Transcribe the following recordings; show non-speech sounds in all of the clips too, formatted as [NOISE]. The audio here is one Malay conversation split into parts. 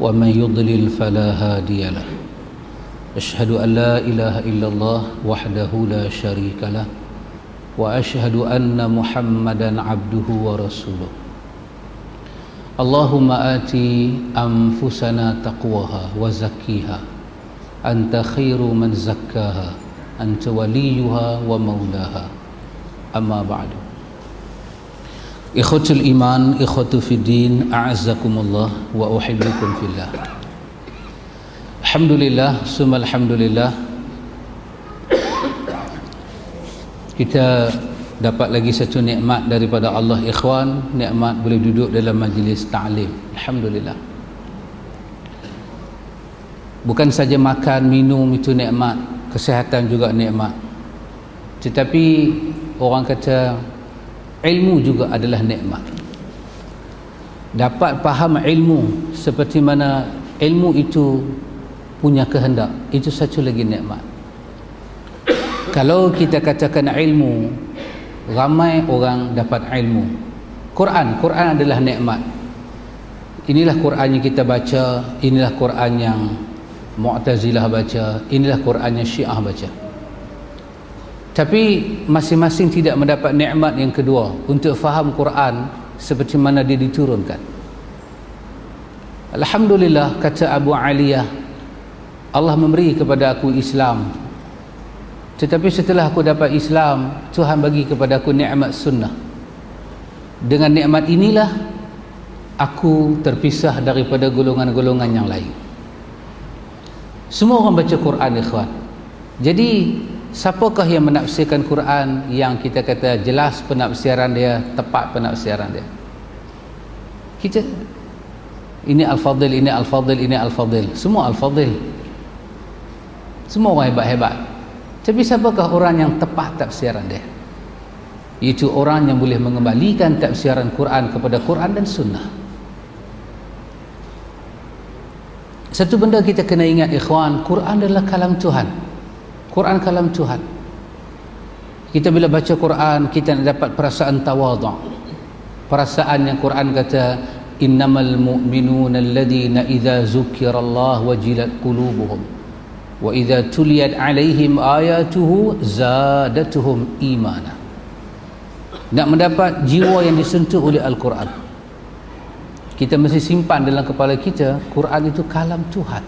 ومن يضلل فلا هادي له أشهد أن لا إله إلا الله وحده لا شريك له وأشهد أن محمدا عبده ورسوله اللهم آت أنفسنا تقواها وزكيها أنت خير من زكاها أنت وليها ومولاها أما بعد Ikhutul iman, ikhutu fidin, a'azzakumullah wa uhibbukum fillah. Alhamdulillah, summa alhamdulillah. Kita dapat lagi satu nikmat daripada Allah ikhwan, nikmat boleh duduk dalam majlis ta'lim. Alhamdulillah. Bukan saja makan, minum itu nikmat, kesihatan juga nikmat. Tetapi orang kata ilmu juga adalah nikmat. Dapat faham ilmu seperti mana ilmu itu punya kehendak itu satu lagi nikmat. Kalau kita katakan ilmu ramai orang dapat ilmu. Quran Quran adalah nikmat. Inilah Quran yang kita baca inilah Quran yang Mu'tazilah baca inilah Quran yang Syiah baca tapi masing-masing tidak mendapat nikmat yang kedua. Untuk faham Quran seperti mana dia diturunkan. Alhamdulillah kata Abu Aliyah Allah memberi kepada aku Islam. Tetapi setelah aku dapat Islam Tuhan bagi kepada aku nikmat sunnah. Dengan nikmat inilah aku terpisah daripada golongan-golongan yang lain. Semua orang baca Quran ikhwan. Jadi siapakah yang menafsirkan Quran yang kita kata jelas penafsiran dia tepat penafsiran dia? Kita. Ini Al-Fadil ini Al-Fadil ini Al-Fadil semua Al-Fadil semua orang hebat-hebat. Tapi siapakah orang yang tepat tafsiran dia? Iaitu orang yang boleh mengembalikan tafsiran Quran kepada Quran dan Sunnah. Satu benda kita kena ingat ikhwan Quran adalah kalam Tuhan Quran kalam Tuhan. Kita bila baca Quran kita nak dapat perasaan tawadhu. Perasaan yang Quran kata innamal mu'minuna alladhina idza zukirallah wajilat qulubuhum wa idza tuliyat alaihim ayatuhu zadatuhum imana. Nak mendapat jiwa yang disentuh oleh Al-Quran. Kita mesti simpan dalam kepala kita Quran itu kalam Tuhan.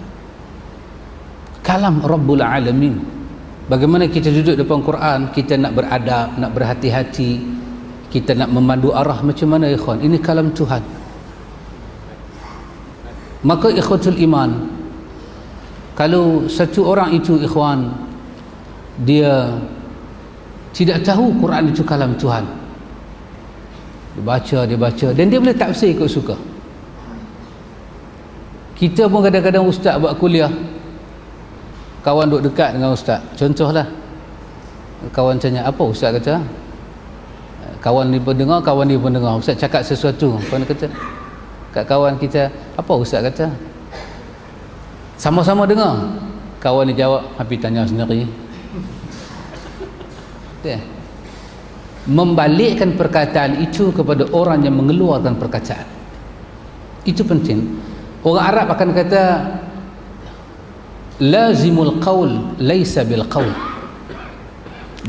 Kalam Rabbul Alamin bagaimana kita duduk depan Quran kita nak beradab nak berhati-hati kita nak memandu arah macam mana ikhwan? Ini kalam Tuhan. Maka ikhwatul iman kalau satu orang itu ikhwan dia tidak tahu Quran itu kalam Tuhan. Dia baca dia baca dan dia boleh tafsir ikut suka. Kita pun kadang-kadang ustaz buat kuliah kawan duduk dekat dengan ustaz. Contohlah kawan tanya apa ustaz kata? Kawan ni pun dengar kawan ni pun dengar. Ustaz cakap sesuatu kawan kata kat kawan kita apa ustaz kata? Sama-sama dengar. Kawan ni jawab habis tanya sendiri. Dia membalikkan perkataan itu kepada orang yang mengeluarkan perkataan. Itu penting. Orang Arab akan kata lazimul qaul laisa bil qaul.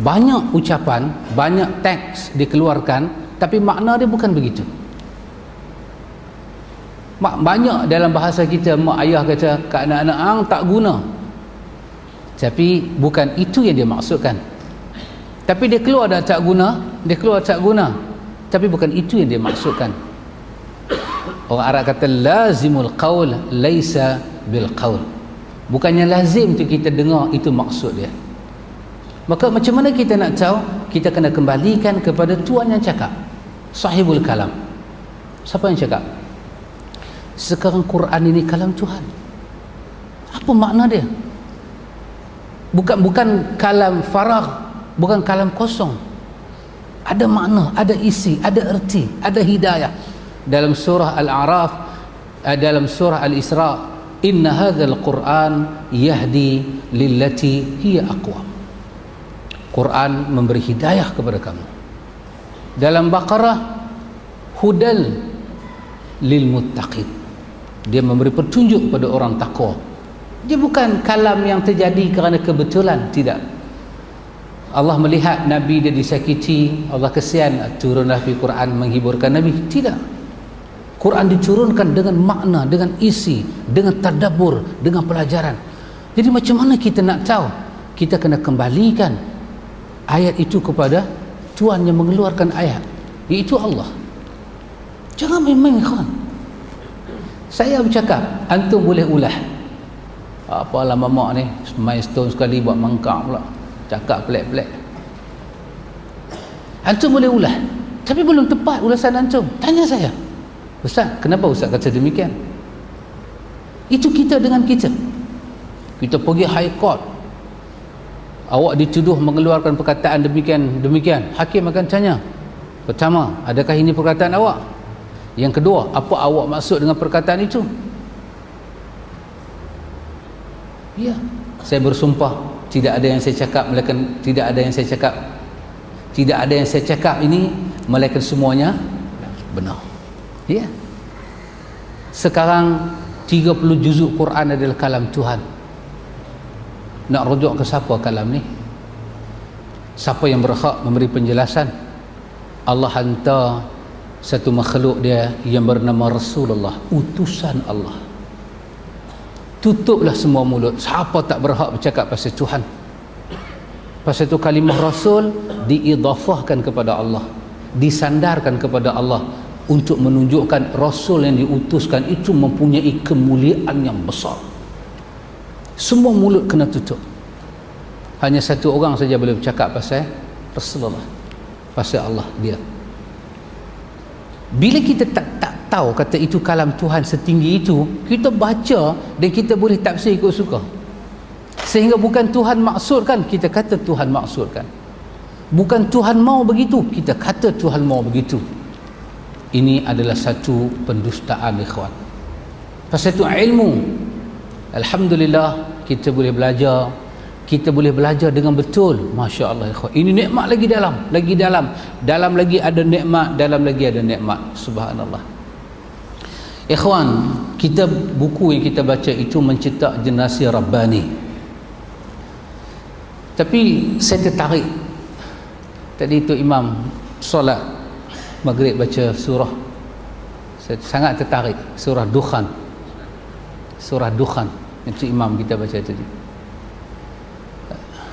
Banyak ucapan banyak teks dikeluarkan tapi makna dia bukan begitu. Banyak dalam bahasa kita mak ayah kata ke anak-anak ang tak guna. Tapi bukan itu yang dia maksudkan. Tapi dia keluar dah tak guna dia keluar tak guna. Tapi bukan itu yang dia maksudkan. Orang Arab kata lazimul qaul laisa bil qaul bukannya lazim tu kita dengar itu maksud dia. Maka macam mana kita nak tahu? Kita kena kembalikan kepada tuan yang cakap. Sahibul kalam. Siapa yang cakap? Sekarang Quran ini kalam Tuhan. Apa makna dia? Bukan bukan kalam faragh bukan kalam kosong. Ada makna ada isi ada erti ada hidayah. Dalam surah al-a'raf eh, dalam surah al-isra inna hadzal quran yahdi lillati hiya aqwam Quran memberi hidayah kepada kamu. Dalam baqarah hudal lil muttaqin dia memberi petunjuk pada orang takwa. Dia bukan kalam yang terjadi kerana kebetulan tidak. Allah melihat Nabi dia disakiti Allah kesian turunlah di Quran menghiburkan Nabi. Tidak Quran diturunkan dengan makna dengan isi dengan tadabur dengan pelajaran. Jadi macam mana kita nak tahu? Kita kena kembalikan ayat itu kepada Tuhan yang mengeluarkan ayat iaitu Allah. Jangan main-main kawan saya bercakap antum boleh ulah. Apalah mamak ni? Milestone sekali buat mangkak pula. Cakap pelik-pelik. Antum boleh ulah. Tapi belum tepat ulasan antum. Tanya saya ustaz kenapa ustaz kata demikian? Itu kita dengan kita. Kita pergi high court. Awak dituduh mengeluarkan perkataan demikian demikian. Hakim akan tanya. Pertama adakah ini perkataan awak? Yang kedua apa awak maksud dengan perkataan itu? Ya. Saya bersumpah tidak ada yang saya cakap melainkan tidak ada yang saya cakap. Tidak ada yang saya cakap ini melainkan semuanya benar ya. Sekarang 30 juzuk Quran adalah kalam Tuhan. Nak rujuk ke siapa kalam ni? Siapa yang berhak memberi penjelasan? Allah hantar satu makhluk dia yang bernama Rasulullah utusan Allah. Tutuplah semua mulut. Siapa tak berhak bercakap pasal Tuhan? Pasal itu kalimah Rasul diidafahkan kepada Allah disandarkan kepada Allah untuk menunjukkan Rasul yang diutuskan itu mempunyai kemuliaan yang besar. Semua mulut kena tutup. Hanya satu orang saja boleh bercakap pasal Rasulullah pasal Allah dia. Bila kita tak tak tahu kata itu kalam Tuhan setinggi itu kita baca dan kita boleh tafsir ikut suka. Sehingga bukan Tuhan maksudkan kita kata Tuhan maksudkan. Bukan Tuhan mau begitu kita kata Tuhan mau begitu ini adalah satu pendustaan ikhwan. Pasal itu ilmu. Alhamdulillah kita boleh belajar. Kita boleh belajar dengan betul. Masya Allah ini nikmat lagi dalam lagi dalam. Dalam lagi ada nikmat dalam lagi ada nikmat. Subhanallah. Ikhwan kita buku yang kita baca itu mencetak generasi Rabbani. Tapi saya tertarik. Tadi itu imam solat maghrib baca surah. Saya sangat tertarik. Surah Dukhan. Surah Dukhan. Itu imam kita baca tadi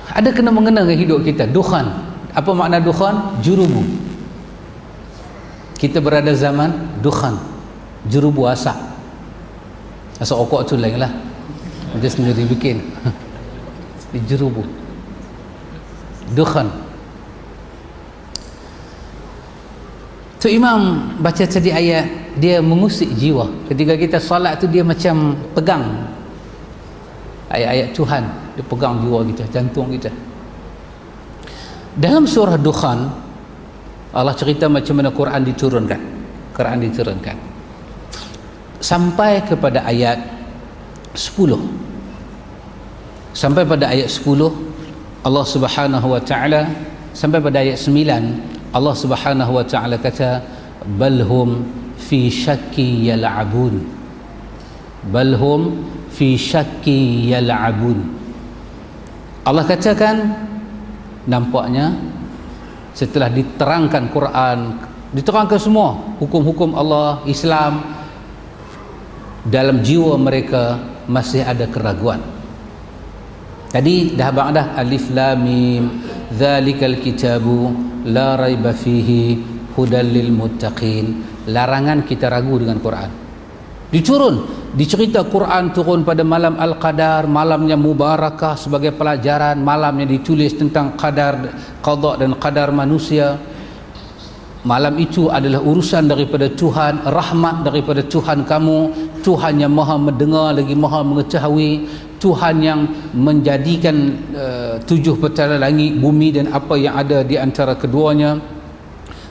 ada kena mengena dengan hidup kita. Dukhan. Apa makna dukhan? Jurubu kita berada zaman dukhan. Jurubu asap asap okok tu lain lah. Dia sendiri bikin. [LAUGHS] Di jurubu dukhan tu imam baca tadi ayat dia mengusik jiwa. Ketika kita salat tu dia macam pegang ayat-ayat Tuhan. Dia pegang jiwa kita jantung kita. Dalam surah Dukhan Allah cerita macam mana Quran diturunkan. Quran diturunkan. Sampai kepada ayat 10 sampai pada ayat 10 Allah subhanahu wa ta'ala sampai pada ayat 9 Allah subhanahu wa ta'ala kata balhum fi syakki yal'abun. Balhum fi syakki yal'abun. Allah katakan nampaknya setelah diterangkan Quran diterangkan semua hukum-hukum Allah Islam dalam jiwa mereka masih ada keraguan. Tadi dah bang dah alif lam mim zalikal kitabu la raiba fihi hudal lil muttaqin. Larangan kita ragu dengan Quran. Diturun dicerita Quran turun pada malam Al-Qadar malamnya mubarakah sebagai pelajaran malam yang ditulis tentang qadar qada dan qadar manusia. Malam itu adalah urusan daripada Tuhan rahmat daripada Tuhan kamu. Tuhan yang maha mendengar lagi maha mengetahui. Tuhan yang menjadikan uh, tujuh petala langit bumi dan apa yang ada di antara keduanya.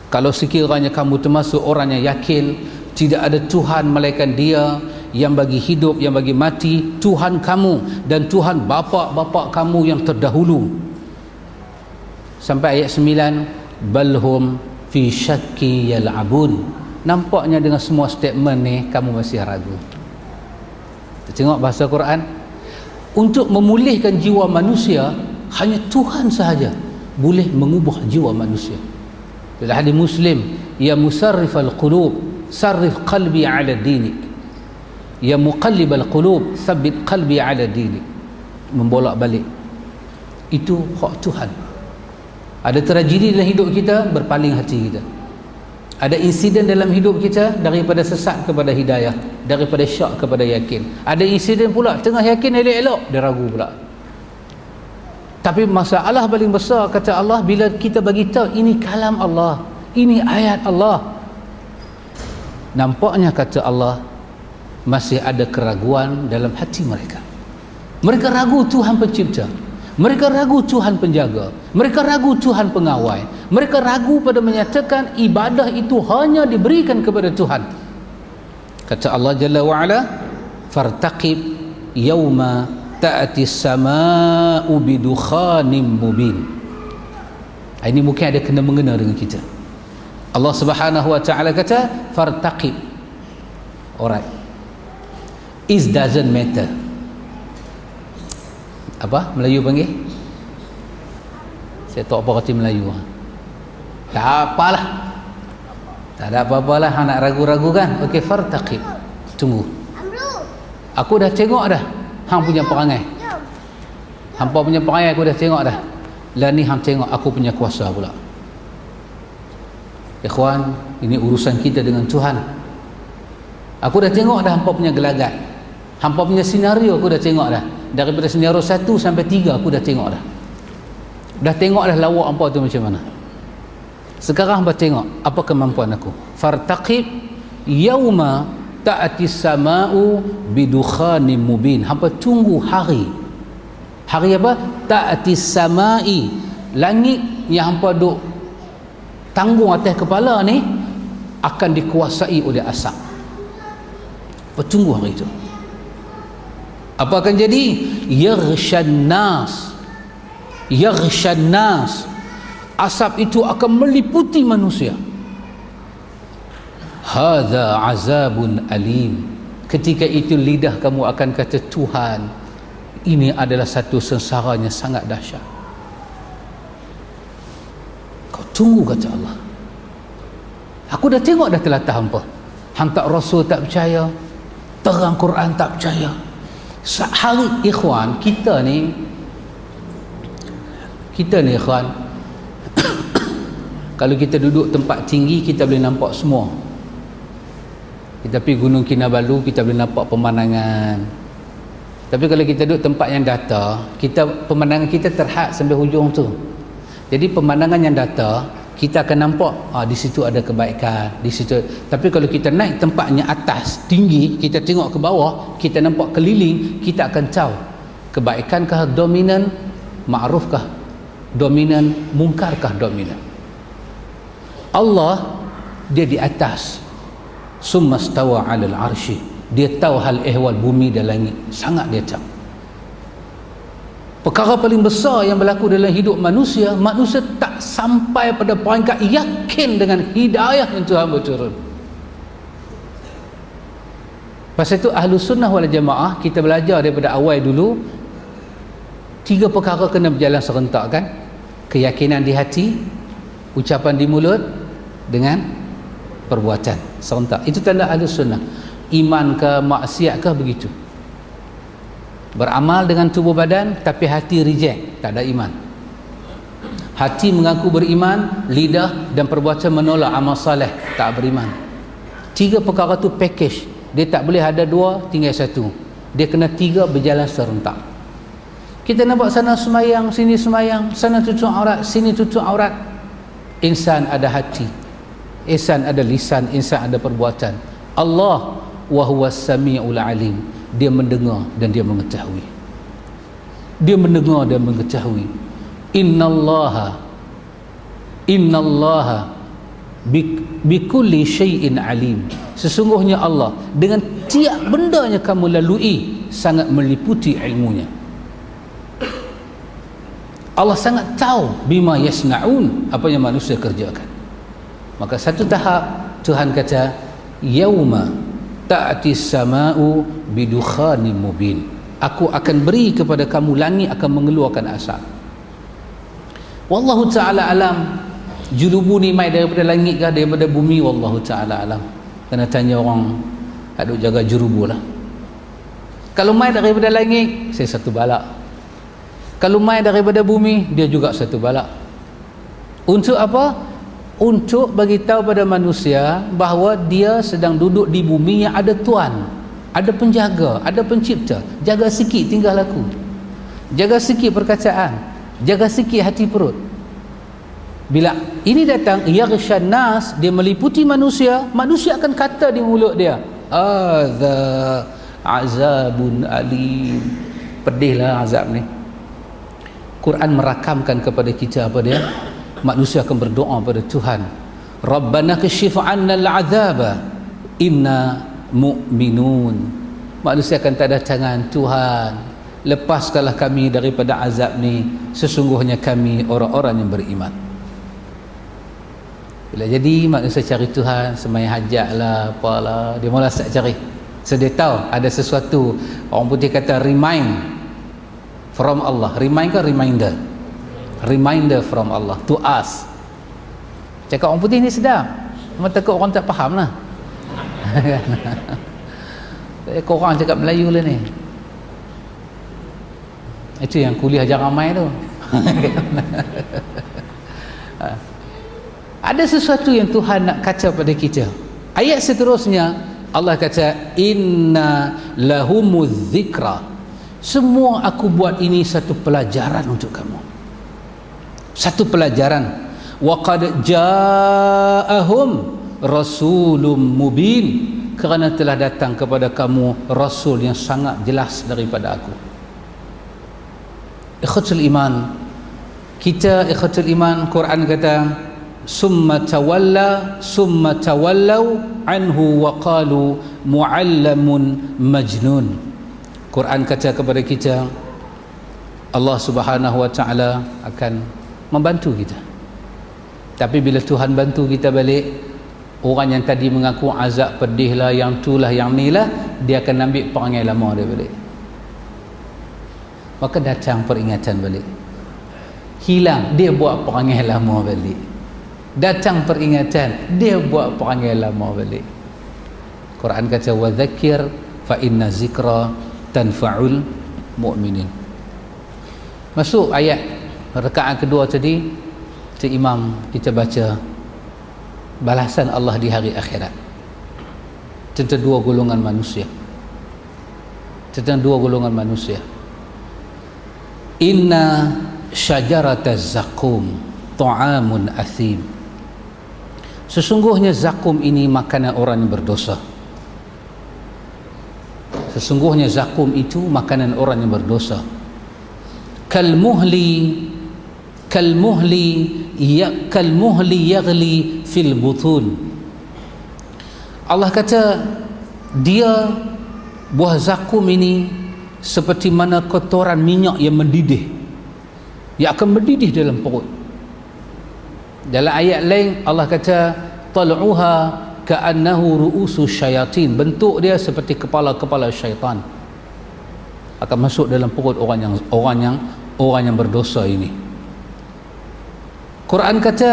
Kalau sekiranya kamu termasuk orang yang yakin tidak ada Tuhan melainkan dia yang bagi hidup yang bagi mati Tuhan kamu dan Tuhan bapa-bapa kamu yang terdahulu. Sampai ayat 9 balhum fi syakki yal'abun. Nampaknya dengan semua statement ni kamu masih ragu. Tengok bahasa Quran. Untuk memulihkan jiwa manusia hanya Tuhan sahaja boleh mengubah jiwa manusia. Dalam hadis muslim ya musarrif al-qulub sarrif qalbi ala dinik. Ya muqallib al-qulub thabbit qalbi ala dinik. Membolak balik. Itu hak Tuhan. Ada tragedi dalam hidup kita berpaling hati kita. Ada insiden dalam hidup kita daripada sesat kepada hidayah daripada syak kepada yakin. Ada insiden pula tengah yakin elok-elok dia ragu pula tapi masalah paling besar kata Allah bila kita bagi tahu ini kalam Allah ini ayat Allah. Nampaknya kata Allah masih ada keraguan dalam hati mereka. Mereka ragu Tuhan pencipta. Mereka ragu Tuhan penjaga. Mereka ragu Tuhan pengawal mereka ragu pada menyatakan ibadah itu hanya diberikan kepada Tuhan. Kata Allah Jalla wa'ala fartaqib yawma ta'ati sama'u bidukhanim mubin. Ini mungkin ada kena mengena dengan kita. Allah subhanahu wa ta'ala kata fartaqib. Alright. Is doesn't matter. Apa Melayu panggil? Saya tak apa kata Melayu tak apalah. Tak ada apa-apalah. Nak ragu-ragu kan? Ok fartaqib. Tunggu. Aku dah tengok dah hang punya perangai. Hampa punya perangai aku dah tengok dah. Lah ni hang tengok aku punya kuasa pula. Ikhwan ini urusan kita dengan Tuhan. Aku dah tengok dah hampa punya gelagat. Hampa punya senario aku dah tengok dah. Daripada senario satu sampai tiga aku dah tengok dah. Dah tengok dah lawak hampa tu macam mana. Sekarang hampa tengok apa kemampuan aku. Fartaqib yauma ta'ati sama'u bidukhanin mubin. Hampa tunggu hari. Hari apa? Ta'ati sama'i. Langit yang hampa duk tanggung atas kepala ni akan dikuasai oleh asap. Hampa tunggu hari itu apa akan jadi? Yaghshan nas. Yaghshan nas. Asap itu akan meliputi manusia hadza azabun alim. Ketika itu lidah kamu akan kata Tuhan ini adalah satu sengsaranya sangat dahsyat. Kau tunggu kata Allah. Aku dah tengok dah telah tahan apa hantar rasul tak percaya terang Quran tak percaya. Hari ikhwan kita ni kita ni ikhwan [COUGHS] kalau kita duduk tempat tinggi kita boleh nampak semua pergi Gunung Kinabalu kita boleh nampak pemandangan. Tapi kalau kita duduk tempat yang data kita pemandangan kita terhad sampai hujung tu. Jadi pemandangan yang data kita akan nampak ah, di situ ada kebaikan di situ. Tapi kalau kita naik tempatnya atas tinggi kita tengok ke bawah kita nampak keliling kita akan tahu kebaikankah dominan ma'rufkah dominan mungkarkah dominan. Allah dia di atas summa stawa alal arshi. Dia tahu hal ehwal bumi dan langit. Sangat dia tahu. Perkara paling besar yang berlaku dalam hidup manusia manusia tak sampai pada peringkat yakin dengan hidayah yang Tuhan berturun pasal itu ahlu sunnah wal jamaah kita belajar daripada awal dulu tiga perkara kena berjalan serentak kan? Keyakinan di hati ucapan di mulut dengan perbuatan. Serentak itu tanda ahli sunnah. Iman ke maksiat ke begitu. Beramal dengan tubuh badan tapi hati reject. Tak ada iman. Hati mengaku beriman lidah dan perbuatan menolak amal saleh tak beriman. Tiga perkara tu package. Dia tak boleh ada dua tinggal satu. Dia kena tiga berjalan serentak. Kita nampak sana semayang sini semayang sana tutup aurat sini tutup aurat. Insan ada hati Insan ada lisan, insan ada perbuatan. Allah wa huwa samiul alim. Dia mendengar dan dia mengetahui. dia mendengar dan mengetahui innallaha innallaha bikulli syai'in alim sesungguhnya Allah dengan tiap benda yang kamu lalui sangat meliputi ilmunya Allah sangat tahu bima yasnaun apa yang manusia kerjakan maka satu tahap Tuhan kata yauma ta'ti samau bidukhanin mubin. Aku akan beri kepada kamu langit akan mengeluarkan asap wallahu taala alam. Julubu ni mai daripada langit ke daripada bumi? Wallahu taala alam. Kena tanya orang ada jaga jurubu lah. Kalau mai daripada langit saya satu balak. Kalau mai daripada bumi dia juga satu balak. Untuk apa untuk bagi tahu pada manusia bahawa dia sedang duduk di bumi yang ada tuan ada penjaga ada pencipta. Jaga sikit tinggal aku jaga sikit perkataan. Jaga sikit hati perut. Bila ini datang yaghshan nas dia meliputi manusia manusia akan kata di mulut dia adza azabun alim. Pedihlah azab ni. Quran merakamkan kepada kita apa dia manusia akan berdoa pada Tuhan. Rabbana kashif 'anna al'adzaba inna mu'minun. Manusia akan tanda tangan Tuhan. Lepaskanlah kami daripada azab ni. Sesungguhnya kami orang-orang yang beriman. Bila jadi manusia cari Tuhan semai hajat lah apalah. Dia mula start cari. So dia tahu ada sesuatu. Orang putih kata remind from Allah. Remind ke reminder reminder from Allah to us. Cakap orang putih ni sedap. Cuma takut orang tak faham lah. [LAUGHS] Kau orang cakap Melayu lah ni. Itu yang kuliah jarang main tu. [LAUGHS] Ada sesuatu yang Tuhan nak kacau pada kita. Ayat seterusnya Allah kata inna lahumuz zikra. Semua aku buat ini satu pelajaran untuk kamu satu pelajaran. Wa qad ja'ahum rasulun mubin. Kerana telah datang kepada kamu rasul yang sangat jelas daripada aku. Ikhwatul iman. Kita ikhwatul iman Quran kata summa tawalla summa tawallau anhu wa qalu muallamun majnun. Quran kata kepada kita Allah Subhanahu wa taala akan membantu kita. Tapi bila Tuhan bantu kita balik orang yang tadi mengaku azab pedih lah yang tu lah yang ni lah dia akan ambil perangai lama dia balik. Maka datang peringatan balik. Hilang dia buat perangai lama balik. Datang peringatan dia buat perangai lama balik. Quran kata wa dzakir fa inna zikra tanfa'ul mu'minin masuk ayat rekaat kedua tadi kita imam kita baca balasan Allah di hari akhirat. Tentang dua golongan manusia. Tentang dua golongan manusia. Inna syajarata zakum ta'amun athim. Sesungguhnya zakum ini makanan orang yang berdosa. Sesungguhnya zakum itu makanan orang yang berdosa. Kal muhli kal muhli ya kal muhli yaghli fil butun. Allah kata dia buah zakum ini seperti mana kotoran minyak yang mendidih. Yang akan mendidih dalam perut. Dalam ayat lain Allah kata tal'uha ka'annahu ru'usu syayatin. Bentuk dia seperti kepala-kepala syaitan. Akan masuk dalam perut orang yang orang yang orang yang berdosa ini Quran kata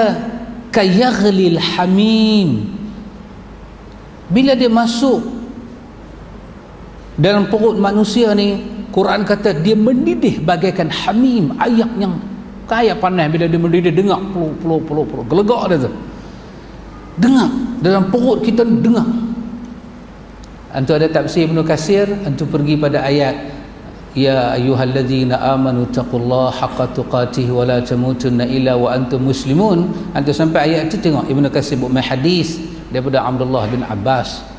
kayaghlil hamim. Bila dia masuk dalam perut manusia ni Quran kata dia mendidih bagaikan hamim ayak yang kaya panas. Bila dia mendidih dengar peluk peluk peluk peluk. Gelegak dia tu. Dengar dalam perut kita dengar antu ada tafsir Ibn Kasir antu pergi pada ayat Ya ayuhalladzina amanu taqullaha haqqa tuqatih wa la tamutunna illa wa antum muslimun. Antu sampai ayat itu tengok Ibn Kasir buat hadis daripada Abdullah bin Abbas.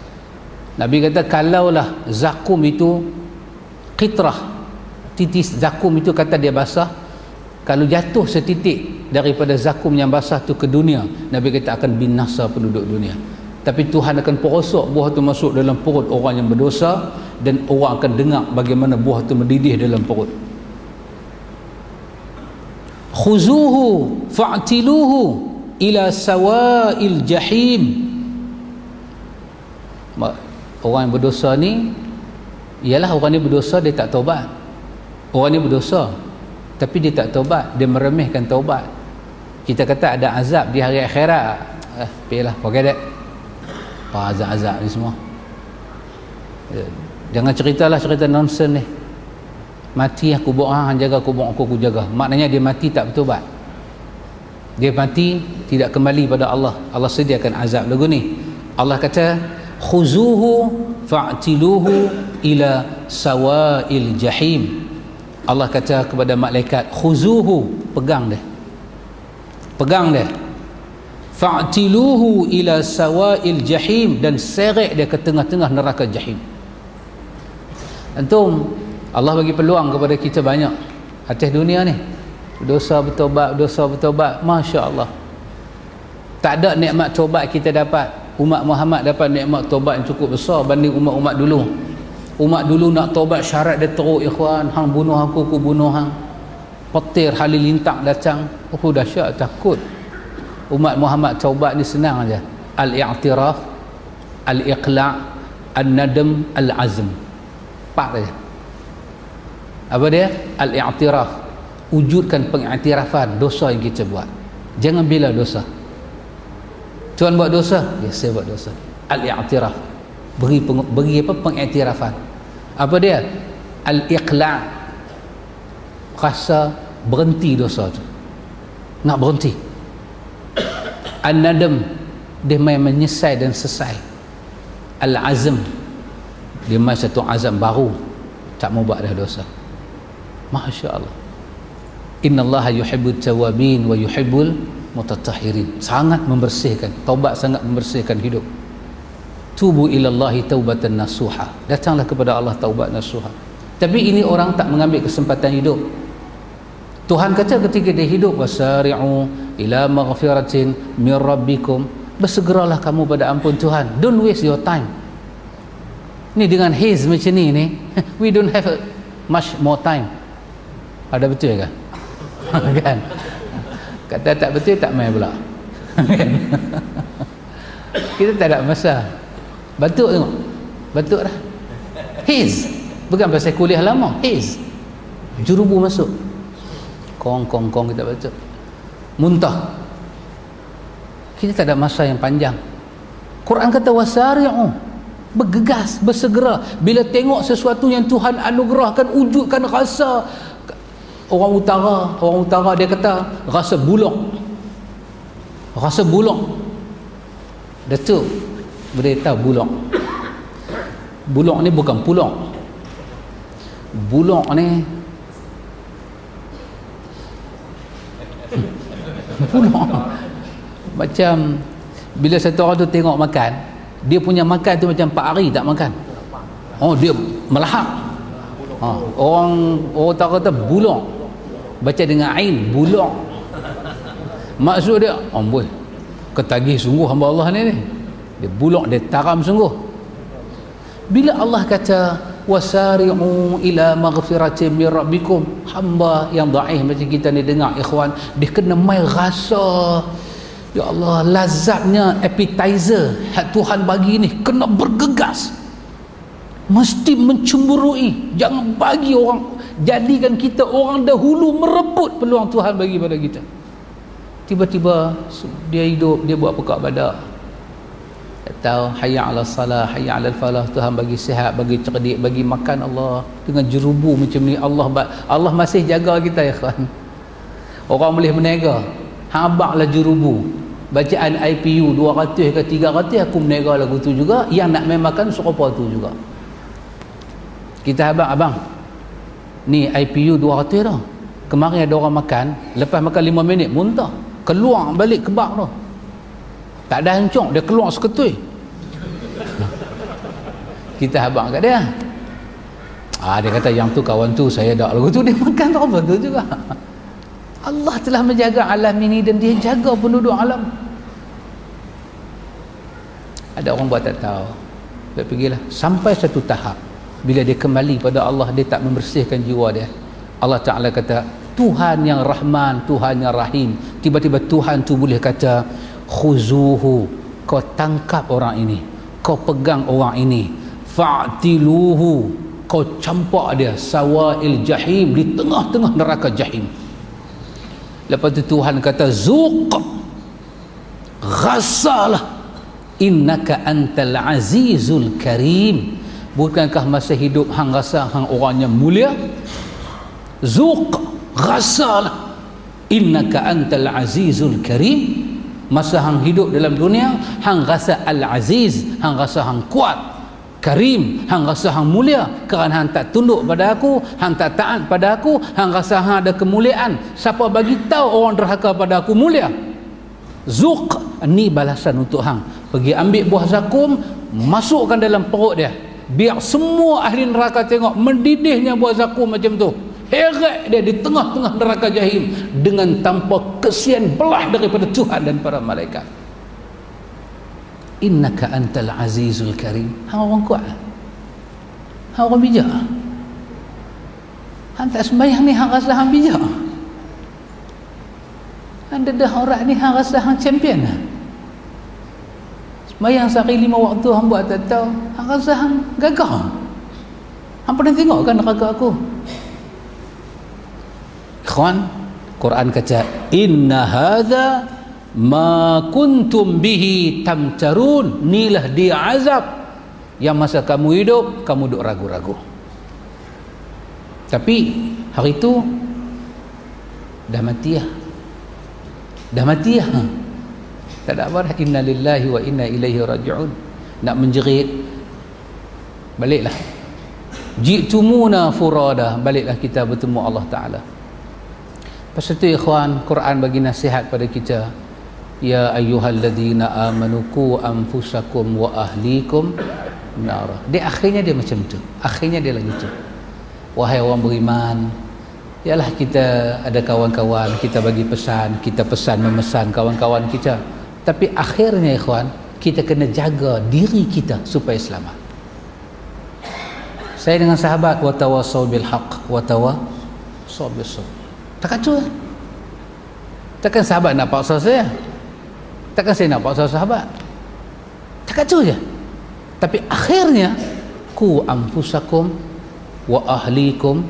Nabi kata kalaulah zakum itu qitrah titis zakum itu kata dia basah kalau jatuh setitik daripada zakum yang basah tu ke dunia Nabi kata akan binasa penduduk dunia tapi Tuhan akan perosok buah tu masuk dalam perut orang yang berdosa dan orang akan dengar bagaimana buah tu mendidih dalam perut. Khuzuhu fa'tiluhu ila sawa'il jahim. Orang yang berdosa ni ialah orang ni berdosa dia tak taubat. Orang ni berdosa tapi dia tak taubat. Dia meremehkan taubat. Kita kata ada azab di hari akhirat. Eh pilah forget that apa azab-azab ni semua? Ya, jangan ceritalah cerita nonsen ni. Mati aku buang hang jaga aku buang aku aku jaga. Maknanya dia mati tak bertobat. Dia mati tidak kembali pada Allah. Allah sediakan azab lagu ni. Allah kata khuzuhu fa'tiluhu ila sawa'il jahim. Allah kata kepada malaikat khuzuhu pegang dia. Pegang dia fa'tiluhu ila sawa'il jahim dan seret dia ke tengah-tengah neraka jahim. Antum Allah bagi peluang kepada kita banyak. Atas dunia ni dosa bertobat dosa bertobat Masya Allah tak ada nikmat tobat kita dapat. Umat Muhammad dapat nikmat tobat yang cukup besar banding umat-umat dulu. Umat dulu nak taubat syarat dia teruk ikhwan hang bunuh aku aku bunuh hang. Petir halilintak datang. Oh dahsyat takut umat Muhammad taubat ni senang aja. Al-i'tiraf al-iqla' an-nadam al-azm. Pak saja apa dia? Al-i'tiraf. Wujudkan pengiktirafan dosa yang kita buat. Jangan bila dosa. Tuan buat dosa? Ya saya buat dosa. Al-i'tiraf. Beri peng, beri apa? Pengiktirafan. Apa dia? Al-iqla' rasa berhenti dosa tu. Nak berhenti an-nadam dia main menyesal dan sesai al-azm dia main satu azam baru tak mau buat dah dosa. Masya Allah Inna Allah yuhibbul tawabin wa yuhibbul mutatahirin sangat membersihkan taubat sangat membersihkan hidup. Tubu ilallahi taubatan nasuha. Datanglah kepada Allah taubat nasuha. Tapi ini orang tak mengambil kesempatan hidup. Tuhan kata ketika dia hidup wasari'u ila maghfiratin min rabbikum. Bersegeralah kamu pada ampun Tuhan. Don't waste your time. Ni dengan haze macam ni ni [LAUGHS] we don't have much more time. Ada betul ke? [LAUGHS] Kan? Kata tak betul tak main pula. [LAUGHS] Kita tak ada masa. Batuk tengok. Batuk dah. His bukan pasal kuliah lama. His jurubu masuk. Kong kong kong kita batuk muntah. Kita tak ada masa yang panjang. Quran kata wasari'u bergegas bersegera. Bila tengok sesuatu yang Tuhan anugerahkan wujudkan rasa orang utara orang utara dia kata rasa bulok rasa bulok Datuk boleh tahu bulok bulok ni bukan pulok. Bulok ni bulok macam bila satu orang tu tengok makan dia punya makan tu macam Pak Ari tak makan. Oh dia melahap. Ha, orang orang tak kata bulok baca dengan ain bulok maksud dia oh boy ketagih sungguh hamba Allah ni ni. Dia bulak dia taram sungguh. Bila Allah kata wasari'u ila maghfiratin min rabbikum. Hamba yang dhaif macam kita ni dengar ikhwan dia kena mai rasa. Ya Allah lazatnya appetizer Tuhan bagi ni kena bergegas. Mesti mencemburui. Jangan bagi orang jadikan kita orang dahulu merebut peluang Tuhan bagi pada kita. Tiba-tiba dia hidup dia buat pekak badak tahu hayya ala salah hayya ala falah Tuhan bagi sihat bagi cerdik bagi makan Allah dengan jerubu macam ni. Allah Allah masih jaga kita ya kawan orang boleh menega. Habaklah jerubu. Bacaan IPU 200 ke 300 aku menega lagu tu juga. Yang nak main makan serupa tu juga. Kita habak abang. Ni IPU 200 dah. Kemarin ada orang makan. Lepas makan 5 minit muntah. Keluar balik kebak tu tak ada hancur dia keluar seketui. Kita habang kat dia. Ah, dia kata yang tu kawan tu saya dah lagu tu. [LAUGHS] Dia makan tak apa tu juga. Allah telah menjaga alam ini dan dia jaga penduduk alam. Ada orang buat tak tahu. Dia pergilah. Sampai satu tahap bila dia kembali pada Allah dia tak membersihkan jiwa dia. Allah Ta'ala kata Tuhan yang Rahman Tuhan yang Rahim. Tiba-tiba Tuhan tu boleh kata khuzuhu. Kau tangkap orang ini. Kau pegang orang ini. Fa'tiluhu. Kau campak dia. Sawail jahim. Di tengah-tengah neraka jahim. Lepas tu Tuhan kata zuq. Ghasalah. Innaka antal azizul karim. Bukankah masa hidup hang rasa hang orangnya mulia? Zuq. Ghasalah. Innaka antal azizul karim masa hang hidup dalam dunia hang rasa al aziz hang rasa hang kuat karim hang rasa hang mulia kerana hang tak tunduk pada aku hang tak taat pada aku hang rasa hang ada kemuliaan. Siapa bagi tahu orang derhaka pada aku mulia? Zuq ni balasan untuk hang. Pergi ambil buah zakum masukkan dalam perut dia. Biar semua ahli neraka tengok mendidihnya buah zakum macam tu heret dia di tengah-tengah neraka jahim dengan tanpa kesian belah daripada Tuhan dan para malaikat. Innaka antal azizul karim. Hang orang kuat hang orang bijak hang tak sembahyang ni hang rasa hang bijak anda dah orang ni hang rasa hang champion Mayang sehari lima waktu hang buat tak tahu hang rasa hang gagah. Hang pernah tengok kan neraka aku ikhwan Quran kata inna hadha ma kuntum bihi tamtarun. Nilah dia azab yang masa kamu hidup kamu duk ragu-ragu. Tapi hari itu dah mati ya dah mati ya tak ada apa inna lillahi wa inna ilaihi raji'un. Nak menjerit baliklah. Jitumuna furada. Baliklah kita bertemu Allah Ta'ala pasal itu ikhwan Quran bagi nasihat pada kita. Ya ayyuhalladzina amanu ku anfusakum wa ahlikum nara. Di akhirnya dia macam tu. Akhirnya dia lagi tu. Wahai orang beriman ialah kita ada kawan-kawan kita bagi pesan kita pesan memesan kawan-kawan kita. Tapi akhirnya ikhwan kita kena jaga diri kita supaya selamat. Saya dengan sahabat watawasau bil haq watawasau bil sabr takkan tu takkan sahabat nak paksa saya? Takkan saya nak paksa sahabat? Takkan tu je. Tapi akhirnya ku anfusakum wa ahlikum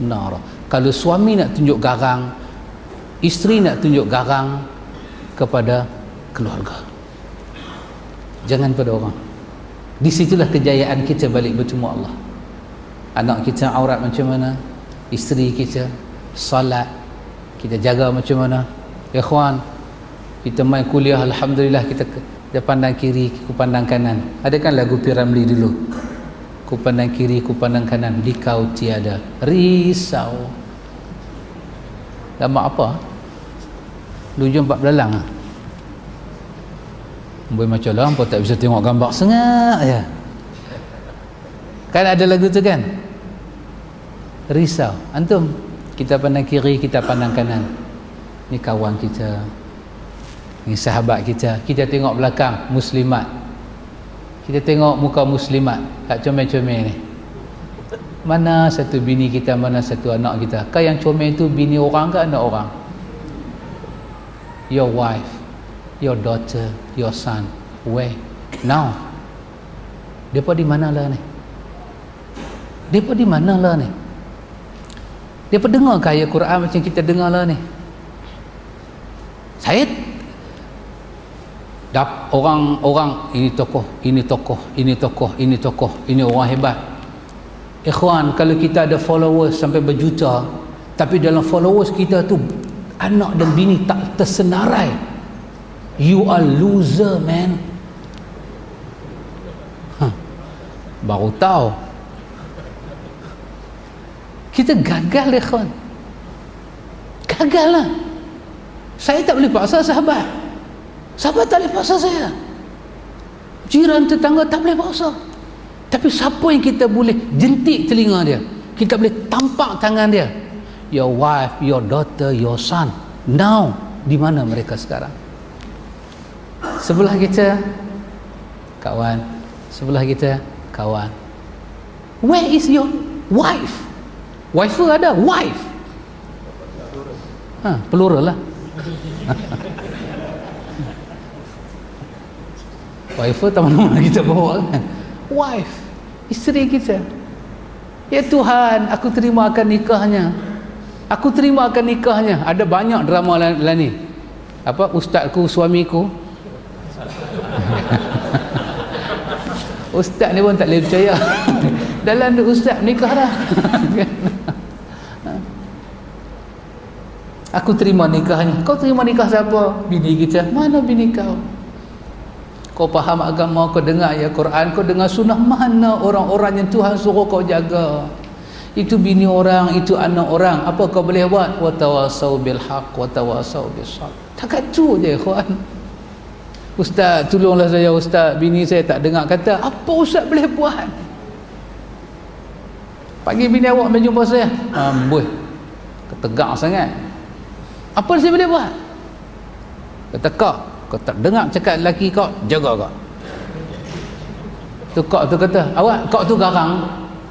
nar. Kalau suami nak tunjuk garang isteri nak tunjuk garang kepada keluarga. Jangan pada orang. Di situlah kejayaan kita balik bertemu Allah. Anak kita aurat macam mana isteri kita salat. Kita jaga macam mana? Ikhwan kita main kuliah Alhamdulillah kita dia pandang kiri ku pandang kanan. Ada kan lagu Piramli dulu? Ku pandang kiri ku pandang kanan. Di kau tiada. Risau. Gambar apa Luju empat belalang ah. Boleh macam lampu tak bisa tengok gambar. Sengak ya. Kan ada lagu tu kan? Risau. Antum kita pandang kiri, kita pandang kanan. Ni kawan kita. Ni sahabat kita. Kita tengok belakang muslimat. Kita tengok muka muslimat. Tak comel-comel ni. Mana satu bini kita, mana satu anak kita. Kau yang comel tu bini orang ke anak orang? Your wife your daughter, your son. Where? Now. Depa di mana lah ni? Depa di mana lah ni? Depa dengar ke ayat Quran macam kita dengar lah ni? Saya dap orang-orang ini tokoh, ini tokoh, ini tokoh, ini tokoh, ini orang hebat. Ikhwan, kalau kita ada followers sampai berjuta, tapi dalam followers kita tu anak dan bini tak tersenarai you are loser man huh. baru tahu kita gagal kawan gagal lah saya tak boleh paksa sahabat. Sahabat tak boleh paksa saya. Jiran tetangga tak boleh paksa tapi siapa yang kita boleh jentik telinga dia? Kita boleh tampak tangan dia. Your wife your daughter your son. Now di mana mereka sekarang? Sebelah kita kawan. Sebelah kita kawan. Where is your wife wife ada? Wife. Ha, plural lah. [LAUGHS] Wife mana kita bawa kan? Wife. Isteri kita. Ya Tuhan aku terima akan nikahnya. Aku terima akan nikahnya. Ada banyak drama lain, lain ni. Apa ustazku suamiku? [LAUGHS] Ustaz ni pun tak boleh percaya. [LAUGHS] Dalam ustaz nikah dah aku terima nikahnya. Kau terima nikah siapa? Bini kita. Mana bini kau? Kau faham agama? Kau dengar ayat Quran? Kau dengar sunnah? Mana orang-orang yang Tuhan suruh kau jaga? Itu bini orang itu anak orang. Apa kau boleh buat? Wa tawasau bil haq wa tawasau bis sabr takat tu je ikhwan. Ustaz tolonglah saya ustaz. Bini saya tak dengar kata apa ustaz boleh buat? Pagi bini awak main jumpa saya. Amboi. Ketegak sangat apa saya boleh buat? Kata kak kau tak dengar cakap lelaki kau jaga kau. Tu kak tu kata awak kak tu garang.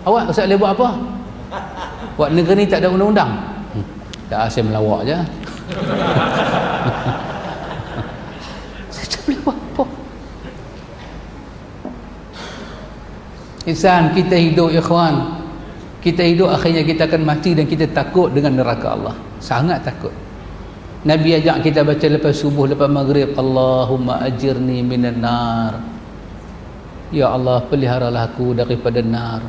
Awak ustaz boleh buat apa? Buat negeri ni tak ada undang-undang. Hmm. tak saya melawak je. [LAUGHS] Saya boleh buat apa? Insan kita hidup ikhwan. Kita hidup akhirnya kita akan mati dan kita takut dengan neraka Allah. Sangat takut Nabi ajak kita baca lepas subuh lepas maghrib Allahumma ajirni minan nar. Ya Allah peliharalah aku daripada nar.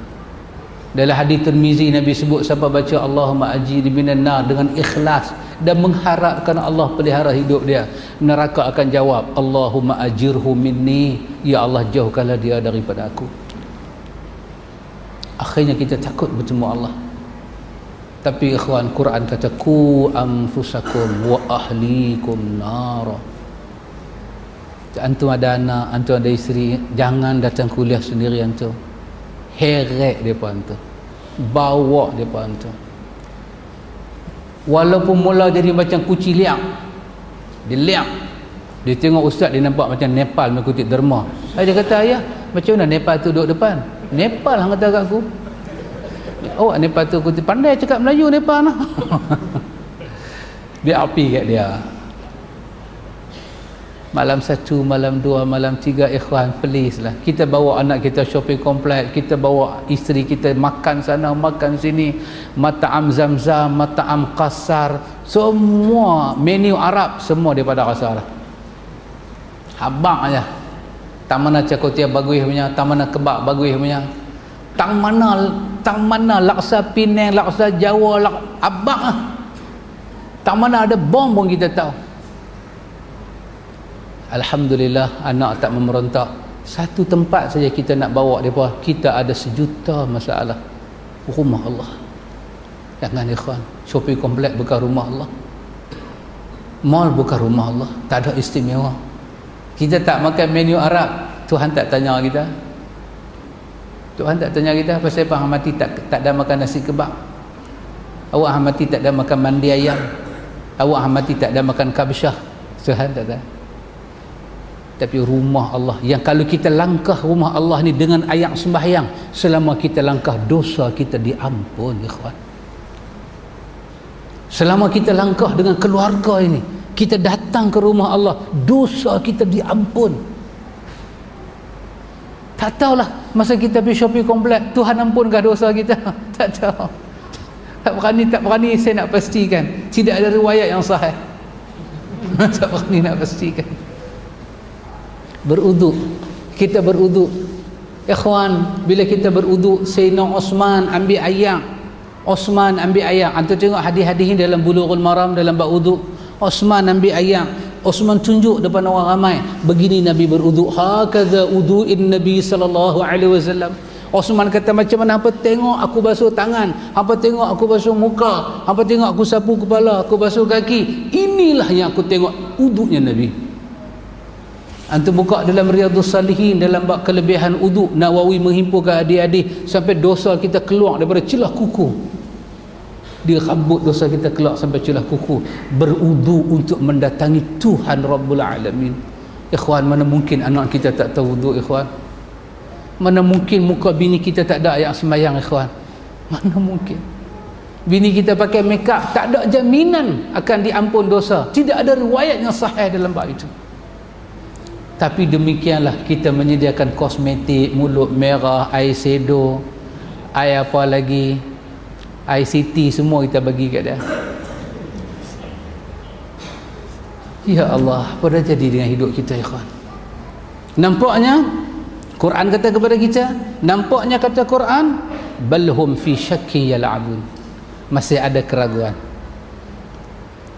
Dalam hadis Tirmizi Nabi sebut siapa baca Allahumma ajirni minan nar dengan ikhlas dan mengharapkan Allah pelihara hidup dia neraka akan jawab Allahumma ajirhu minni. Ya Allah jauhkanlah dia daripada aku. Akhirnya kita takut bertemu Allah tapi ikhwan Quran kata ku anfusakum wa ahlikum nara. Antum ada anak antum ada isteri jangan datang kuliah sendiri antum. Heret depa antum. Bawa depa antum. Walaupun mula jadi macam kucing liang dia liang. Dia tengok ustaz dia nampak macam Nepal mengikuti derma. Dia kata ayah macam mana Nepal tu duduk depan? Nepal hang kata kat aku oh Nepal tu aku pandai cakap Melayu Nepal lah. [LAUGHS] Dia api kat dia. Malam satu, malam dua, malam tiga ikhwan please lah. Kita bawa anak kita shopping komplek kita bawa isteri kita makan sana makan sini. Mata'am zamzam mata'am kasar. Semua menu Arab semua daripada kasar lah. Habang aja. Tak mana cakotia bagus punya tak mana kebab bagus punya tak mana tak mana laksa Penang laksa Jawa lak abang lah. Tak mana ada bom pun kita tahu. Alhamdulillah anak tak memerontak satu tempat saja kita nak bawa mereka kita ada sejuta masalah. Rumah Allah. Jangan ikhwan. Shopping komplek bukan rumah Allah. Mall bukan rumah Allah. Tak ada istimewa. Kita tak makan menu Arab. Tuhan tak tanya kita Tuhan tak tanya kita apa mati tak tak ada makan nasi kebab? Awak mati tak ada makan mandi ayam? Awak mati tak ada makan kabsyah? Tuhan tak tahu tapi rumah Allah yang kalau kita langkah rumah Allah ni dengan ayat sembahyang selama kita langkah dosa kita diampun ikhwan. Selama kita langkah dengan keluarga ini kita datang ke rumah Allah dosa kita diampun tak tahulah masa kita pergi shopping komplek Tuhan ampunkah dosa kita. [LAUGHS] Tak tahu. Tak berani tak berani saya nak pastikan. Tidak ada riwayat yang sahih. [LAUGHS] Tak berani nak pastikan. Beruduk kita beruduk ikhwan bila kita beruduk Sayyidina Osman ambil ayam Osman ambil ayam anda tengok hadis-hadis dalam bulughul maram dalam bab uduk Osman ambil ayam Osman tunjuk depan orang ramai begini Nabi beruduk hakaza udu'in Nabi sallallahu alaihi wasallam. Osman kata macam mana? Apa tengok aku basuh tangan? Apa tengok aku basuh muka? Apa tengok aku sapu kepala? Aku basuh kaki? Inilah yang aku tengok uduknya Nabi. Antum buka dalam Riyadhus Salihin dalam bab kelebihan uduk Nawawi menghimpunkan adik-adik sampai dosa kita keluar daripada celah kuku. Dia rambut dosa kita keluar sampai celah kuku. Berudu untuk mendatangi Tuhan Rabbul Alamin. Ikhwan, mana mungkin anak kita tak tahu uduk, ikhwan? Mana mungkin muka bini kita tak ada ayat semayang, ikhwan? Mana mungkin? Bini kita pakai make up, tak ada jaminan akan diampun dosa. Tidak ada riwayat yang sahih dalam bab itu tapi demikianlah kita menyediakan kosmetik mulut merah sedo air apa lagi city semua kita bagi kat dia. Ya Allah apa dah jadi dengan hidup kita ya kawan nampaknya Quran kata kepada kita nampaknya kata Quran balhum fi syakki yal'abun. Masih ada keraguan.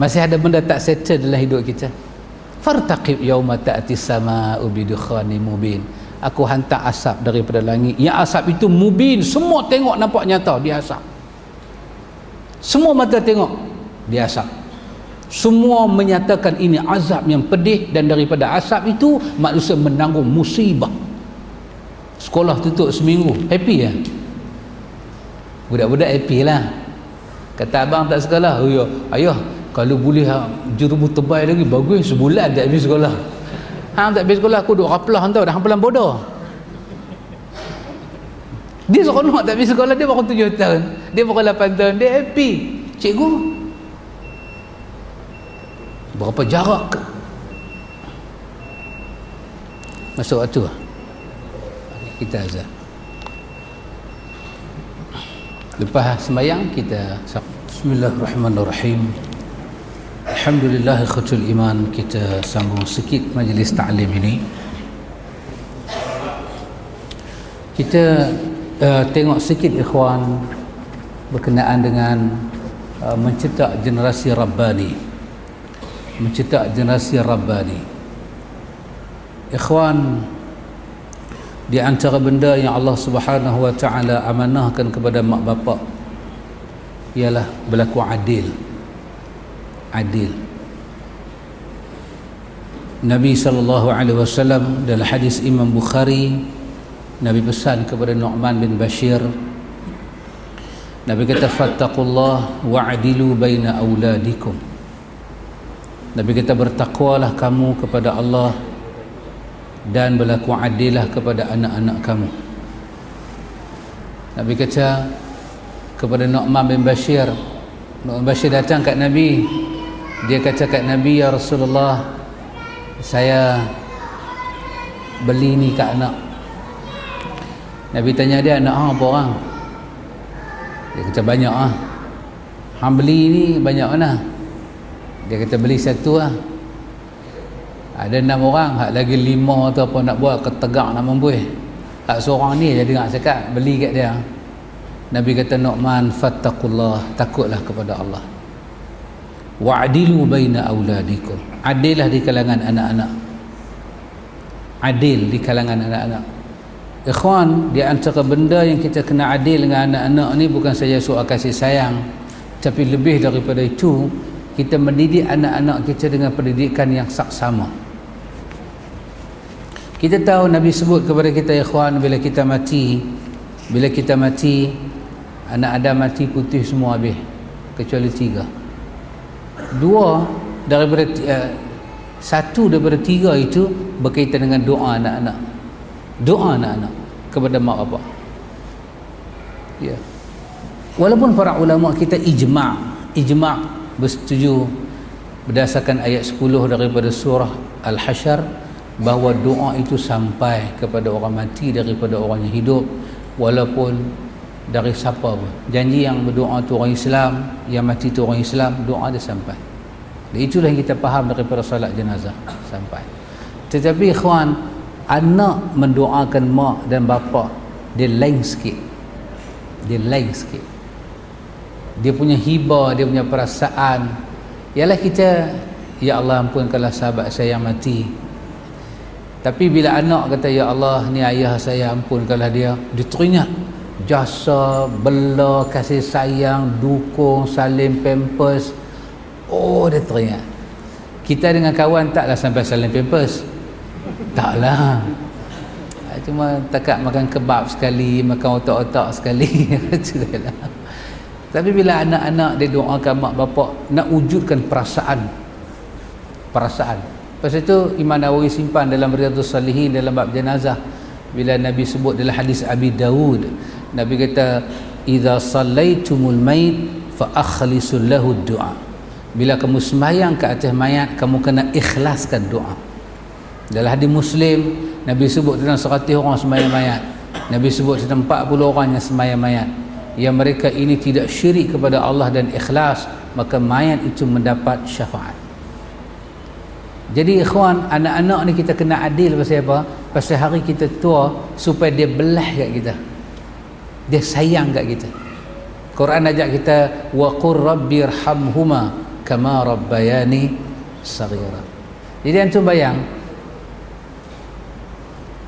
Masih ada benda tak settle dalam hidup kita. Fartaqib yauma ta'ti sama'u bidukhani mubin. Aku hantar asap daripada langit. Yang asap itu mubin. Semua tengok nampak nyata dia asap semua mata tengok dia asap. Semua menyatakan ini azab yang pedih dan daripada asap itu manusia menanggung musibah. Sekolah tutup seminggu happy ya? Budak-budak happy lah. Kata abang tak sekolah oh, ya. ayah kalau boleh ha, jerubu tebal lagi bagus. Sebulan tak habis sekolah. [LAUGHS] Hang tak habis sekolah aku duduk raplah tau dah hampilan bodoh dia seronok habis sekolah dia baru tujuh tahun. Dia baru lapan tahun dia happy. Cikgu berapa jarak ke? Masuk waktu kita azab lepas semayang kita Bismillahirrahmanirrahim. Alhamdulillah khutul iman kita sambung sikit majlis ta'lim ini. Kita uh, tengok sikit ikhwan berkenaan dengan uh, mencetak generasi Rabbani. Mencetak generasi Rabbani. Ikhwan di antara benda yang Allah Subhanahu wa taala amanahkan kepada mak bapak ialah berlaku adil. Adil. Nabi sallallahu alaihi wasallam dalam hadis Imam Bukhari Nabi pesan kepada Nu'man bin Bashir. Nabi kata fattaqullah wa'dilu baina auladikum Nabi kata bertakwalah kamu kepada Allah dan berlaku adillah kepada anak-anak kamu. Nabi kata kepada Nu'man bin Bashir Nu'man Bashir datang kat Nabi. Dia kata kat Nabi ya Rasulullah saya beli ni kat anak Nabi tanya dia anak apa orang? Dia kata banyak ah. Hang beli ni banyak mana? Dia kata beli satu lah ada enam orang hak lagi lima tu apa nak buat ketegak nak membuih hak seorang ni jadi nak cakap beli kat dia. Nabi kata Nu'man fattaqullah. Takutlah kepada Allah. Wa'dilu baina auladikum adillah di kalangan anak-anak. Adil di kalangan anak-anak ikhwan di antara benda yang kita kena adil dengan anak-anak ni bukan saja soal kasih sayang tapi lebih daripada itu kita mendidik anak-anak kita dengan pendidikan yang saksama. Kita tahu Nabi sebut kepada kita ikhwan bila kita mati bila kita mati anak Adam mati putih semua habis kecuali tiga. Dua daripada uh, satu daripada tiga itu berkaitan dengan doa anak-anak. Doa anak-anak kepada mak bapak. Ya. Walaupun para ulama kita ijma' ijma' bersetuju berdasarkan ayat 10 daripada surah Al-Hasyar bahawa doa itu sampai kepada orang mati daripada orang yang hidup walaupun dari siapa pun. Janji yang berdoa tu orang Islam yang mati tu orang Islam doa dia sampai. Dan itulah yang kita faham daripada salat jenazah sampai. Tetapi ikhwan anak mendoakan mak dan bapa dia lain sikit dia lain sikit dia punya hibah dia punya perasaan ialah kita ya Allah ampunkanlah sahabat saya yang mati tapi bila anak kata ya Allah ni ayah saya ampunkanlah dia dia teringat jasa, bela, kasih sayang, dukung, salim pampers. Oh, dia teringat. Kita dengan kawan taklah sampai salim pampers. Taklah. Cuma takat makan kebab sekali makan otak-otak sekali. [LAUGHS] Lah. tapi bila anak-anak dia doakan mak bapak nak wujudkan perasaan. Perasaan. Pasal itu Imam Nawawi simpan dalam Riyadhus Salihin dalam bab jenazah. Bila Nabi sebut dalam hadis Abi Dawud Nabi kata idza sallaitumul mait fa akhlisul lahu du'a. Bila kamu sembahyang ke atas mayat kamu kena ikhlaskan doa dalam hadis Muslim Nabi sebut tentang 100 orang sembahyang mayat. Nabi sebut tentang 40 orang yang sembahyang mayat. Yang mereka ini tidak syirik kepada Allah dan ikhlas maka mayat itu mendapat syafaat. Jadi ikhwan anak-anak ni kita kena adil pasal apa? Pasal hari kita tua supaya dia belah kat kita. Dia sayang kat kita. Quran ajak kita wa qur rabbirhamhuma kama rabbayani saghira. Jadi antum bayang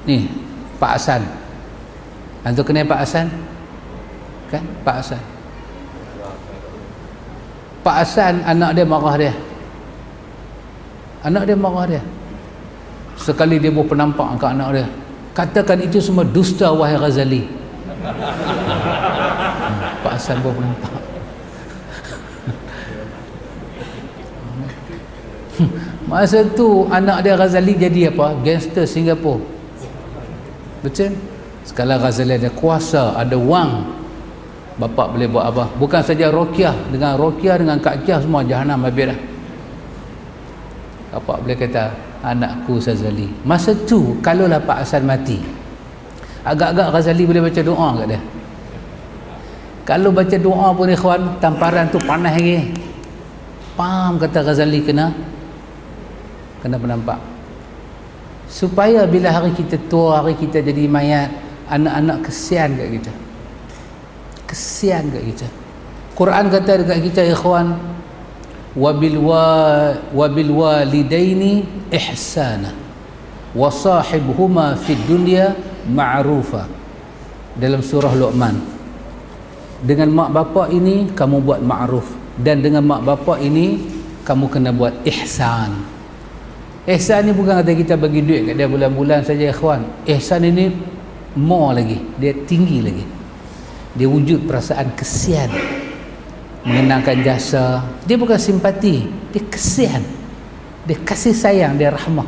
ni Pak Hasan. Antum kenal Pak Hasan? Kan? Pak Hasan. Pak Hasan anak dia marah dia. Anak dia marah dia. Sekali dia buat penampak ke anak dia. Katakan itu semua dusta wahai Ghazali hmm, Pak Hasan buat penampak. Masa tu anak dia Ghazali jadi apa? Gangster Singapura betul? Sekala Ghazali ada kuasa ada wang. Bapak boleh buat apa? Bukan saja rokiah dengan rokiah dengan kakiah semua jahanam habis dah. Bapak boleh kata anakku Ghazali masa tu kalau lah Pak Hasan mati agak-agak Ghazali boleh baca doa kat dia? Kalau baca doa pun ikhwan tamparan tu panas lagi. Pam kata Ghazali kena kena penampak supaya bila hari kita tua hari kita jadi mayat anak-anak kesian kat kita. Kesian kat kita. Quran kata dekat kita ikhwan wabil wa wabil walidaini ihsana wa sahibhuma fid dunya ma'rufa. Dalam surah Luqman dengan mak bapak ini kamu buat ma'ruf dan dengan mak bapak ini kamu kena buat ihsan Ihsan ni bukan kata kita bagi duit kat dia bulan-bulan saja ikhwan. Ihsan ini more lagi, dia tinggi lagi. Dia wujud perasaan kesian mengenangkan jasa. Dia bukan simpati, dia kesian. Dia kasih sayang, dia rahmah.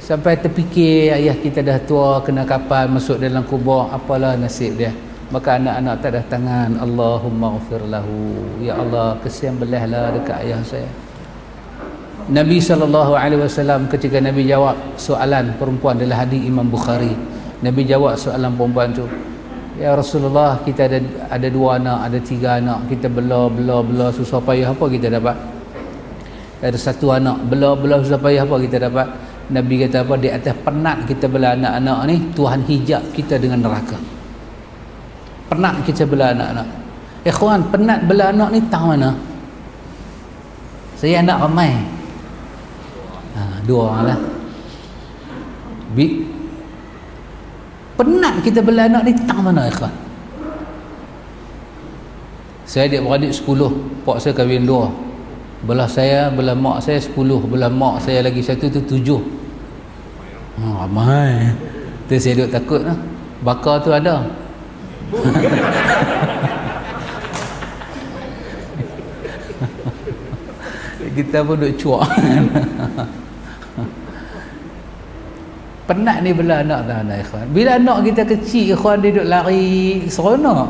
Sampai terfikir ayah kita dah tua kena kapal masuk dalam kubur, apalah nasib dia. Maka anak-anak tak ada tangan, Allahumma ghafir lahu. Ya Allah, kesian belahlah dekat ayah saya. Nabi SAW ketika Nabi jawab soalan perempuan dalam hadis Imam Bukhari. Nabi jawab soalan perempuan tu Ya Rasulullah kita ada ada dua anak ada tiga anak kita bela bela bela susah payah apa kita dapat? Ada satu anak bela bela susah payah apa kita dapat? Nabi kata apa? Di atas penat kita bela anak-anak ni Tuhan hijab kita dengan neraka. Penat kita bela anak-anak. Ikhwan penat bela anak ni tahu mana? Saya anak ramai dua orang lah. Bi penat kita bela anak ni tak mana ikhwan? Saya adik beradik sepuluh pak saya kahwin dua. Belah saya belah mak saya sepuluh belah mak saya lagi satu tu tujuh. Oh, ramai. Tu saya duduk takut lah. Bakar tu ada. [LAUGHS] Kita pun duduk cuak [LAUGHS] penat ni bila anak ada ikhwan. Bila anak kita kecil ikhwan dia duduk lari seronok.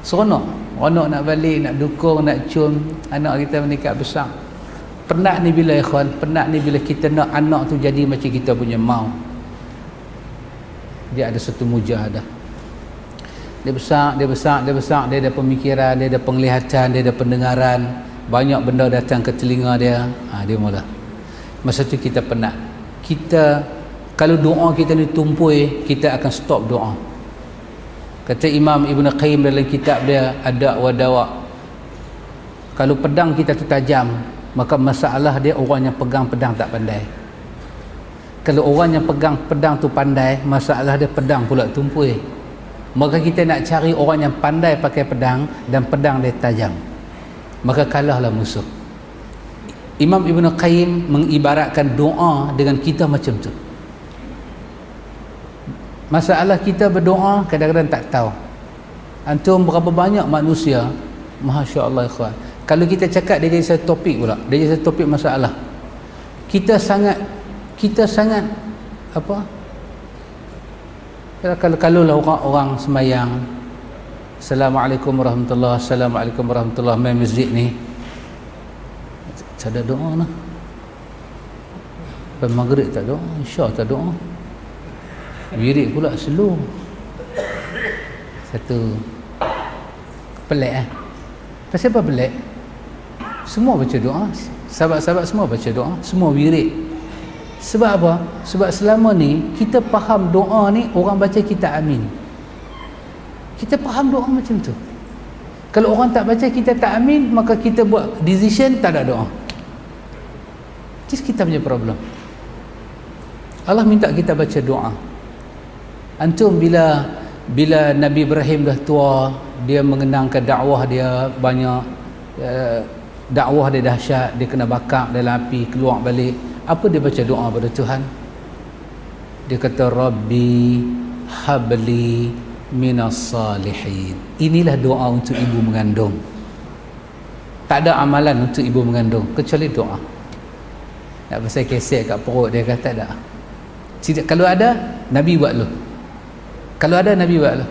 Seronok. Seronok nak balik nak dukung nak cium. Anak kita menikah besar. Penat ni bila ikhwan. Penat ni bila kita nak anak tu jadi macam kita punya mau. Dia ada satu mujahadah. Dia besar dia besar dia besar. Dia ada pemikiran dia ada penglihatan dia ada pendengaran. Banyak benda datang ke telinga dia. Ha, dia mula. Masa tu kita penat. Kita kalau doa kita ni tumpui kita akan stop doa. Kata Imam Ibn Qayyim dalam kitab dia ada wadawa kalau pedang kita tu tajam maka masalah dia orang yang pegang pedang tak pandai. Kalau orang yang pegang pedang tu pandai masalah dia pedang pula tumpui maka kita nak cari orang yang pandai pakai pedang dan pedang dia tajam. Maka kalahlah musuh. Imam Ibn Qayyim mengibaratkan doa dengan kita macam tu masalah kita berdoa kadang-kadang tak tahu. Antum berapa banyak manusia? Masya Allah ikhwan. Kalau kita cakap dia jadi satu topik pula dia jadi satu topik masalah. Kita sangat kita sangat apa? Kalau kalau lah orang orang semayang. Assalamualaikum warahmatullahi Assalamualaikum warahmatullahi main masjid ni. Tak ada doa lah. Lepas maghrib tak doa? Isya tak doa Wirid pula slow. Satu. Pelik eh? Pasal apa pelik? Semua baca doa. Sahabat-sahabat semua baca doa. Semua wirid Sebab apa? Sebab selama ni Kita faham doa ni Orang baca kita amin. Kita faham doa macam tu. Kalau orang tak baca kita tak amin Maka kita buat decision tak ada doa. Just kita punya problem. Allah minta kita baca doa. Antum bila bila Nabi Ibrahim dah tua, dia mengenangkan dakwah dia banyak uh, dakwah dia dahsyat, dia kena bakar dalam api, keluar balik. Apa dia baca doa pada Tuhan? Dia kata Rabbi habli minas salihin. Inilah doa untuk ibu mengandung. Tak ada amalan untuk ibu mengandung kecuali doa nak pasal kesek kat perut dia kata tak ada kalau ada Nabi buat lu kalau ada Nabi buat lu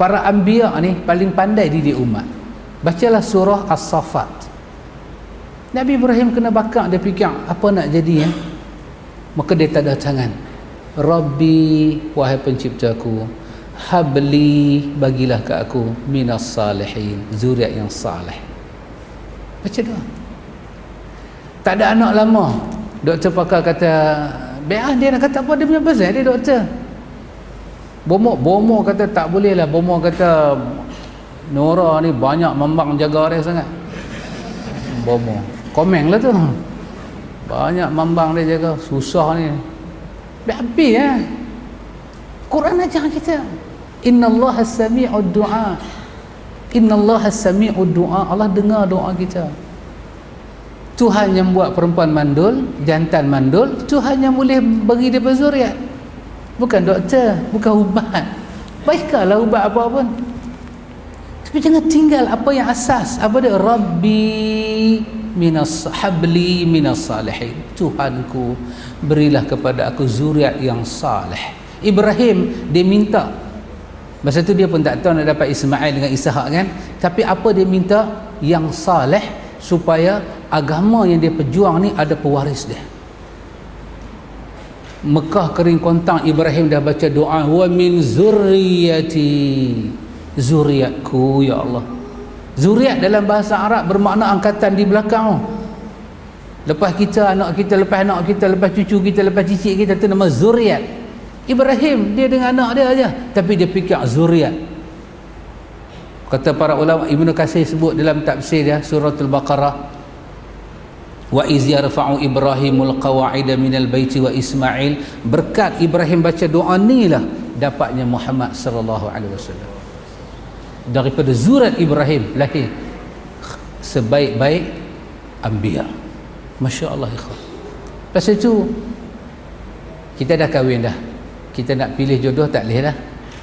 para anbiya ni paling pandai didik umat. Bacalah surah As-Safat Nabi Ibrahim kena bakar dia fikir apa nak jadi ya? maka dia tak ada tangan. Rabbi wahai penciptaku habli bagilah ke aku minas salihin zuriat yang salih baca doa. Tak ada anak lama doktor pakar kata Beah dia nak kata apa dia punya pasal dia doktor Bomo Bomo kata tak boleh lah. Bomo kata Nora ni banyak membang jaga dia sangat. Bomo Komeng lah tu. Banyak membang dia jaga. Susah ni. Habis ya Quran ajar kita Inna Allah sami'ud du'a. Inna Allah sami'ud du'a. Allah dengar doa kita. Tuhan yang buat perempuan mandul jantan mandul Tuhan yang boleh bagi dia berzuriat bukan doktor bukan ubat. Baiklah ubat apa pun. Tapi jangan tinggal apa yang asas. Apa dia? Rabbi minas habli minas salihin. Tuhanku berilah kepada aku zuriat yang salih Ibrahim dia minta. Masa tu dia pun tak tahu nak dapat Ismail dengan Ishak kan? Tapi apa dia minta? Yang salih supaya agama yang dia pejuang ni ada pewaris dia Mekah kering kontang Ibrahim dah baca doa wa min zurriyati. Zuriatku ya Allah. Zuriat dalam bahasa Arab bermakna angkatan di belakang. Lepas kita anak kita lepas anak kita lepas cucu kita lepas cicit kita tu nama zuriat. Ibrahim dia dengan anak dia aja. Tapi dia fikir zuriat. Kata para ulama Ibnu Katsir sebut dalam tafsir dia suratul baqarah wa iz yarfa'u ibrahimul qawa'ida minal baiti wa ismail. Berkat Ibrahim baca doa ni lah dapatnya Muhammad sallallahu alaihi wasallam. Daripada zurat Ibrahim lahir sebaik-baik anbiya. masya-Allah ikhwan. Pasal itu kita dah kahwin dah. Kita nak pilih jodoh tak boleh dah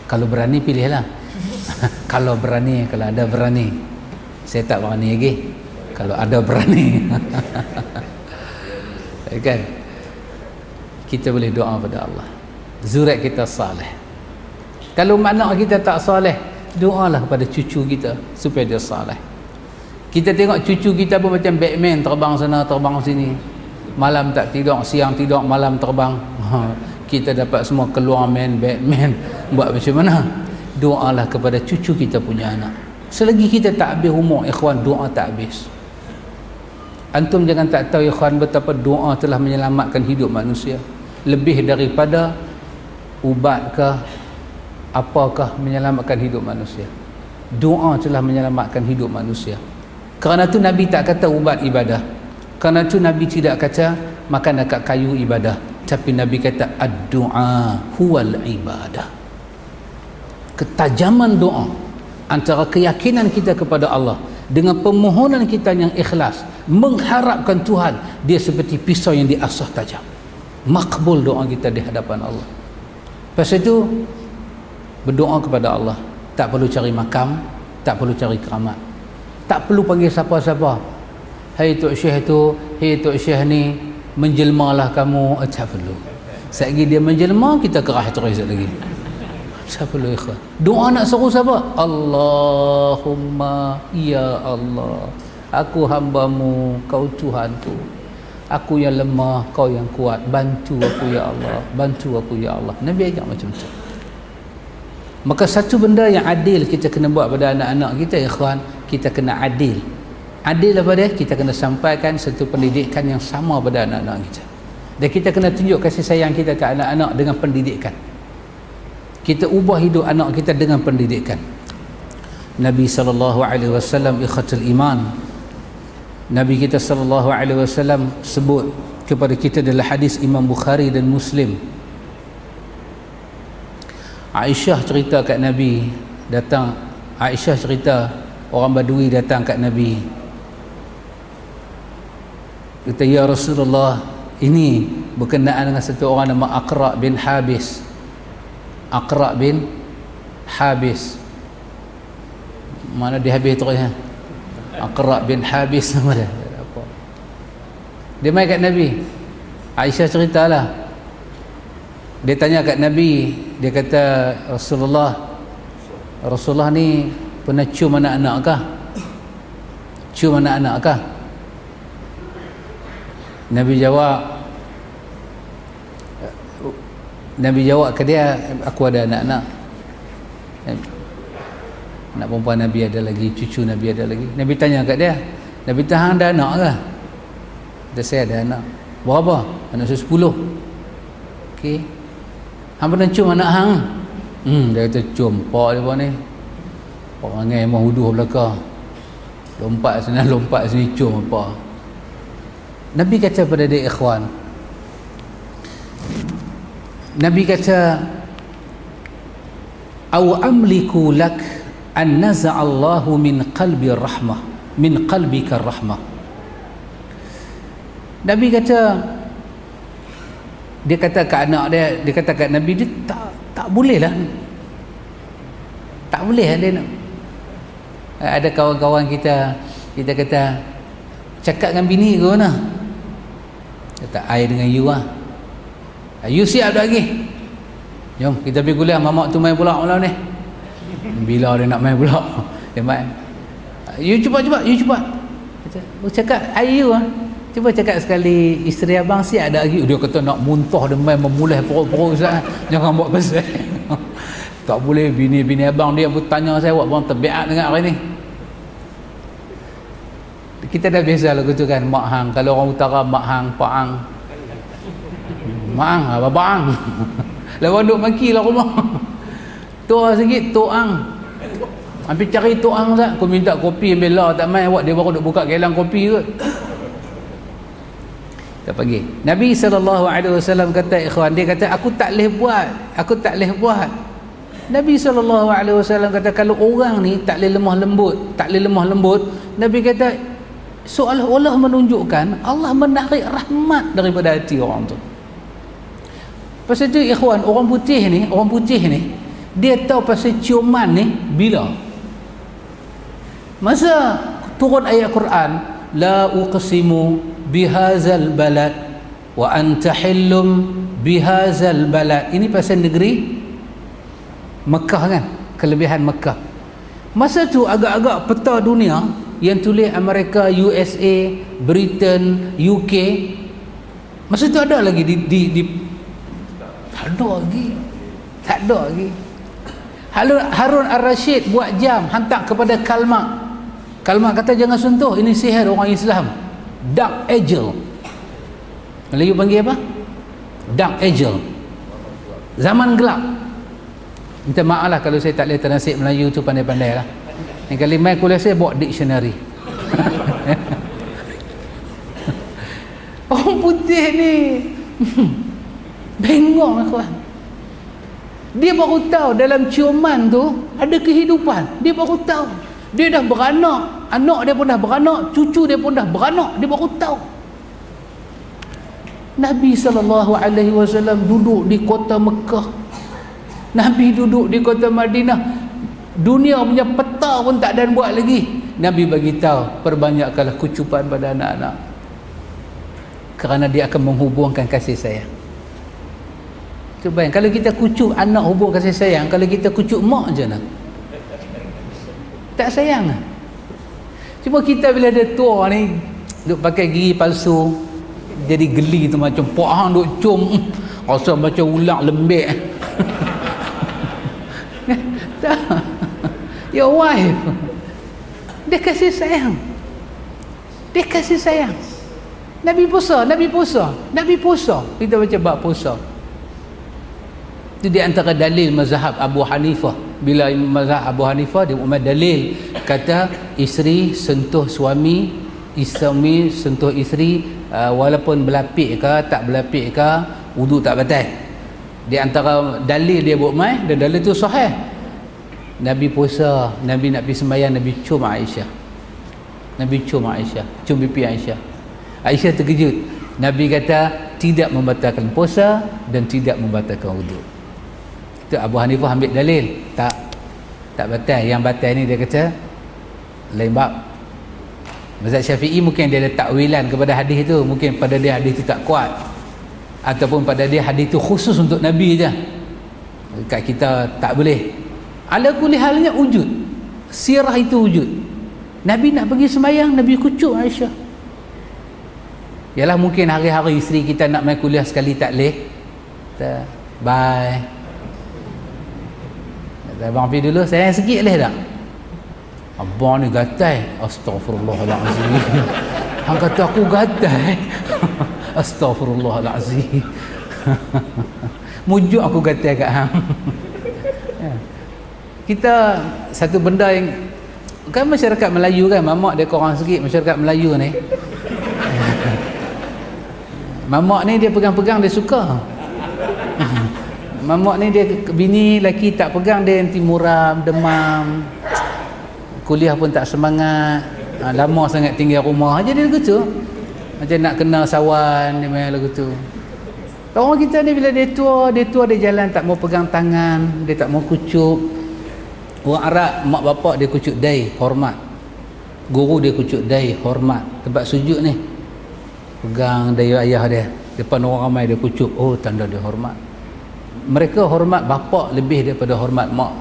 kalau berani pilihlah. [LAUGHS] Kalau berani kalau ada berani. Saya tak berani lagi kalau ada berani. [LAUGHS] Kan? Kita boleh doa pada Allah. Zurat kita salih kalau mana kita tak salih doalah pada cucu kita supaya dia salih kita tengok cucu kita pun macam Batman terbang sana terbang sini. Malam tak tidur siang tidur malam terbang. [LAUGHS] Kita dapat semua keluar main Batman. [LAUGHS] Buat macam mana? Doalah kepada cucu kita punya anak. Selagi kita tak habis umur ikhwan doa tak habis antum jangan tak tahu ikhwan betapa doa telah menyelamatkan hidup manusia. Lebih daripada ubat ke apakah menyelamatkan hidup manusia? Doa telah menyelamatkan hidup manusia. Kerana tu Nabi tak kata ubat ibadah. Kerana tu Nabi tidak kata makan dekat kayu ibadah. Tapi Nabi kata ad-du'a huwal ibadah. Ketajaman doa antara keyakinan kita kepada Allah dengan permohonan kita yang ikhlas mengharapkan Tuhan dia seperti pisau yang diasah tajam makbul doa kita di hadapan Allah Lepas itu berdoa kepada Allah. Tak perlu cari makam, tak perlu cari keramat. Tak perlu panggil siapa-siapa. Hai Tok Syekh tu, hai Tok Syekh ni, menjelmalah kamu. Eh, tak perlu. Sekali dia menjelma, kita kerah terus lagi. Siapa perlu ikhwan? Doa nak seru siapa? Allahumma ya Allah. Aku hambamu, kau Tuhanku. Aku yang lemah, kau yang kuat. Bantu aku ya Allah. Bantu aku ya Allah. Nabi ajak macam tu. Maka satu benda yang adil kita kena buat pada anak-anak kita, ikhwan, kita kena adil. Adil apa dia? Kita kena sampaikan satu pendidikan yang sama pada anak-anak kita. Dan kita kena tunjuk kasih sayang kita ke anak-anak dengan pendidikan kita ubah hidup anak kita dengan pendidikan Nabi sallallahu alaihi wasallam ikhatul iman Nabi kita sallallahu alaihi wasallam sebut kepada kita dalam hadis Imam Bukhari dan Muslim. Aisyah cerita kat Nabi datang. Aisyah cerita orang Badui datang kat Nabi. Kata ya Rasulullah ini berkenaan dengan satu orang nama Aqra bin Habis. Aqra bin Habis. Mana dia habis terus? Aqra bin Habis [LAUGHS] nama dia. Apa dia mai kat Nabi. Aisyah ceritalah. Dia tanya kat Nabi dia kata Rasulullah Rasulullah ni pernah cium anak-anak kah? Cium anak-anak kah? Nabi jawab Nabi jawab ke dia aku ada anak-anak anak perempuan Nabi ada lagi cucu Nabi ada lagi. Nabi tanya kat dia Nabi tahan ada anak ke? Dia saya ada anak. Berapa? Anak saya sepuluh. Ok hang pernah cium anak hang? Hmm dia kata cium pak dia ni. Orang ni emang huduh belakang. Lompat sini [LAUGHS] lompat sini cium apa Nabi kata pada dia ikhwan. Nabi kata Aw amliku lak an naza'allahu min qalbi rahmah min qalbika rahmah Nabi kata dia kata ke anak dia dia kata kat Nabi dia tak tak boleh lah tak boleh lah dia nak. Ada kawan-kawan kita kita kata cakap dengan bini ke mana? Kata I dengan you lah. You siap dah lagi? Jom kita pergi kuliah. Mamak tu main pula malam ni Bila dia nak main pula Dia main. You cepat-cepat You cepat. Oh cakap I you lah Cuba cakap sekali Isteri abang siap ada lagi? Dia kata nak muntah Dia main memulai perut-perut Jangan buat pasal. [LAUGHS] Tak boleh Bini-bini abang dia pun tanya saya Buat bang terbiak dengan hari ni? Kita dah biasa lagu tu kan Mak Hang. Kalau orang utara Mak Hang Pak Hang. [LAUGHS] Maang, apa bang? Lepas duk maki lah rumah. Tua sikit, tuang. Hampir cari tuang tak? Aku minta kopi lah tak main awak dia baru duk buka gelang kopi ke. Kita pergi. Nabi SAW kata ikhwan dia kata aku tak boleh buat. Aku tak boleh buat. Nabi SAW kata kalau orang ni tak boleh lemah lembut, tak boleh lemah lembut, Nabi kata seolah-olah menunjukkan Allah menarik rahmat daripada hati orang tu. Pasal tu ikhwan, orang putih ni, orang putih ni, dia tahu pasal ciuman ni bila. Masa turun ayat Quran, la uqsimu bihazal balad wa anta hillum bihazal balad. Ini pasal negeri Mekah kan? Kelebihan Mekah. Masa tu agak-agak peta dunia yang tulis Amerika, USA, Britain, UK. Masa tu ada lagi di, di, di tak ada lagi tak ada lagi Harun, Harun Ar-Rashid buat jam hantar kepada Kalmak Kalmak kata jangan sentuh ini sihir orang Islam. Dark Angel. Melayu panggil apa? Dark Angel. Zaman gelap. Minta maaf lah kalau saya tak boleh ternasib Melayu tu pandai-pandai lah. Yang kali main kuliah saya bawa dictionary. [LAUGHS] Orang putih ni. [LAUGHS] Bengong kawan. Dia baru tahu dalam ciuman tu ada kehidupan. Dia baru tahu. Dia dah beranak. Anak dia pun dah beranak. Cucu dia pun dah beranak. Dia baru tahu. Nabi SAW duduk di kota Mekah. Nabi duduk di kota Madinah dunia punya peta pun tak ada buat lagi Nabi bagi tahu perbanyakkanlah kucupan pada anak-anak kerana dia akan menghubungkan kasih sayang Cuba bayang, kalau kita kucuk anak hubung kasih sayang, kalau kita kucuk mak je nak. Tak sayang lah. Cuma kita bila dia tua ni, duk pakai gigi palsu, jadi geli tu macam pohang duk cum, [LAUGHS] rasa macam ulang lembek. [LAUGHS] Your wife. Dia kasih sayang. Dia kasih sayang. Nabi puasa, Nabi puasa, Nabi puasa. Kita baca bab puasa. Itu di antara dalil mazhab Abu Hanifah. Bila mazhab Abu Hanifah dia umar dalil kata isteri sentuh suami, isteri sentuh isteri uh, walaupun berlapik ke tak berlapik ke wudu tak batal. Di antara dalil dia buat mai dan dalil tu sahih. Nabi puasa, Nabi nak pergi sembahyang, Nabi cium Aisyah. Nabi cium Aisyah, cium pipi Aisyah. Aisyah terkejut. Nabi kata tidak membatalkan puasa dan tidak membatalkan wudu itu Abu Hanifah ambil dalil. Tak tak batal. Yang batal ni dia kata lain bab. Mazhab Syafi'i mungkin dia ada takwilan kepada hadis itu mungkin pada dia hadis itu tak kuat. Ataupun pada dia hadis itu khusus untuk Nabi je. Kat kita tak boleh. Ala halnya wujud. Sirah itu wujud. Nabi nak pergi semayang Nabi kucuk Aisyah. Yalah mungkin hari-hari isteri kita nak main kuliah sekali tak boleh. Bye Abang pergi dulu sayang sikit boleh tak? Abang ni gatai. Astaghfirullahaladzim [LAUGHS] Hang kata aku gatai. [LAUGHS] Astaghfirullahaladzim [LAUGHS] Mujuk aku gatai kat hang. Ya. Kita satu benda yang Kan masyarakat Melayu kan Mamak dia korang sikit masyarakat Melayu ni. Mamak ni dia pegang-pegang dia suka mamak ni dia bini laki tak pegang dia nanti muram demam. Kuliah pun tak semangat. Ha, lama sangat tinggal rumah. Jadi begitu macam nak kenal sawan dia main lagu tu. Orang kita ni bila dia tua dia tua dia jalan tak mau pegang tangan dia tak mau kucuk. Orang Arab mak bapak dia kucuk dai hormat. Guru dia kucuk dai hormat. Tempat sujud ni. Pegang dai ayah dia. Depan orang ramai dia kucuk. Oh tanda dia hormat mereka hormat bapa lebih daripada hormat mak.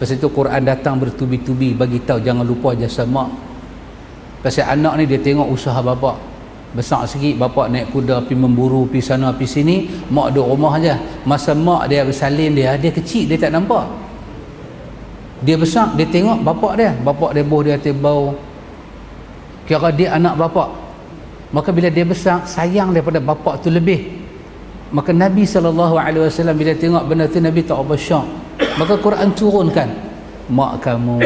Pasal itu Quran datang bertubi-tubi bagi tahu jangan lupa jasa mak. Pasal anak ni dia tengok usaha bapa besar sikit bapa naik kuda pergi memburu pergi sana pergi sini mak duduk rumah aja. Masa mak dia bersalin dia dia kecil dia tak nampak. Dia besar dia tengok bapa dia. Bapa dia boh dia atas bau. Kira dia anak bapa maka bila dia besar sayang daripada bapa tu lebih maka Nabi SAW bila tengok benda tu Nabi tak apa syak maka Quran turunkan mak kamu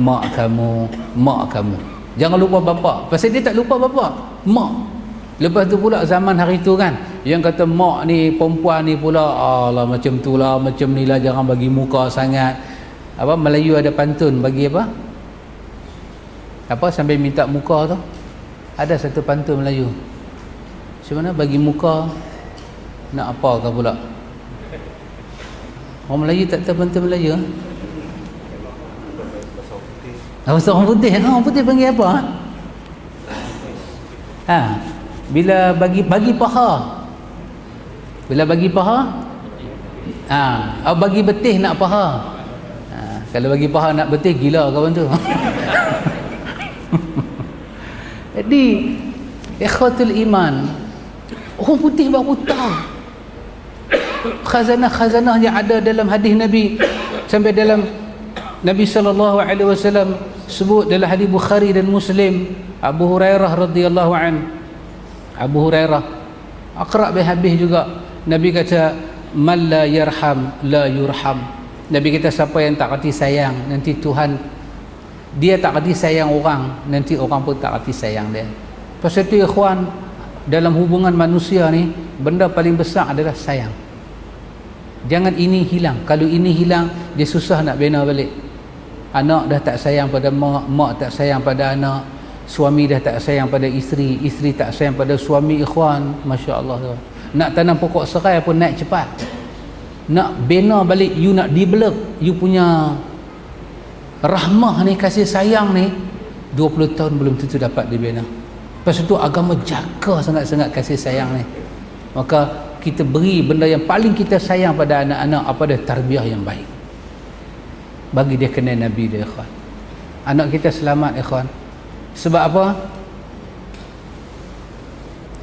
mak kamu mak kamu. Jangan lupa bapa. Pasal dia tak lupa bapa mak. Lepas tu pula zaman hari tu kan yang kata mak ni perempuan ni pula Allah macam tu lah macam ni lah jangan bagi muka sangat. Apa Melayu ada pantun bagi apa? Apa sambil minta muka tu? Ada satu pantun Melayu. Macam mana? Bagi muka nak apa ke pula? Orang Melayu tak tahu pantun Melayu apa ha? orang putih? Ha, orang putih panggil apa ha bila bagi bagi paha. Bila bagi paha? Ha oh, bagi betih nak paha. Ha, kalau bagi paha nak betih gila kawan tu. [LAUGHS] Jadi ikhwatul iman orang putih baru tahu khazanah-khazanah yang ada dalam hadis Nabi. Sampai dalam Nabi sallallahu alaihi wasallam sebut dalam hadis Bukhari dan Muslim Abu Hurairah radhiyallahu an. Abu Hurairah akrab bin habis juga. Nabi kata man la yarham la yurham. Nabi kata siapa yang tak reti sayang nanti Tuhan dia tak reti sayang orang nanti orang pun tak reti sayang dia. Pasal itu ikhwan dalam hubungan manusia ni benda paling besar adalah sayang jangan ini hilang. Kalau ini hilang dia susah nak bina balik. Anak dah tak sayang pada mak mak tak sayang pada anak suami dah tak sayang pada isteri isteri tak sayang pada suami ikhwan Masya Allah tu nak tanam pokok serai pun naik cepat. Nak bina balik you nak develop you punya rahmah ni kasih sayang ni 20 tahun belum tentu dapat dibina. Lepas itu agama jaga sangat-sangat kasih sayang ni. Maka kita beri benda yang paling kita sayang pada anak-anak apa dia? Tarbiyah yang baik. Bagi dia kena Nabi dia ikhwan. Anak kita selamat ikhwan. Sebab apa?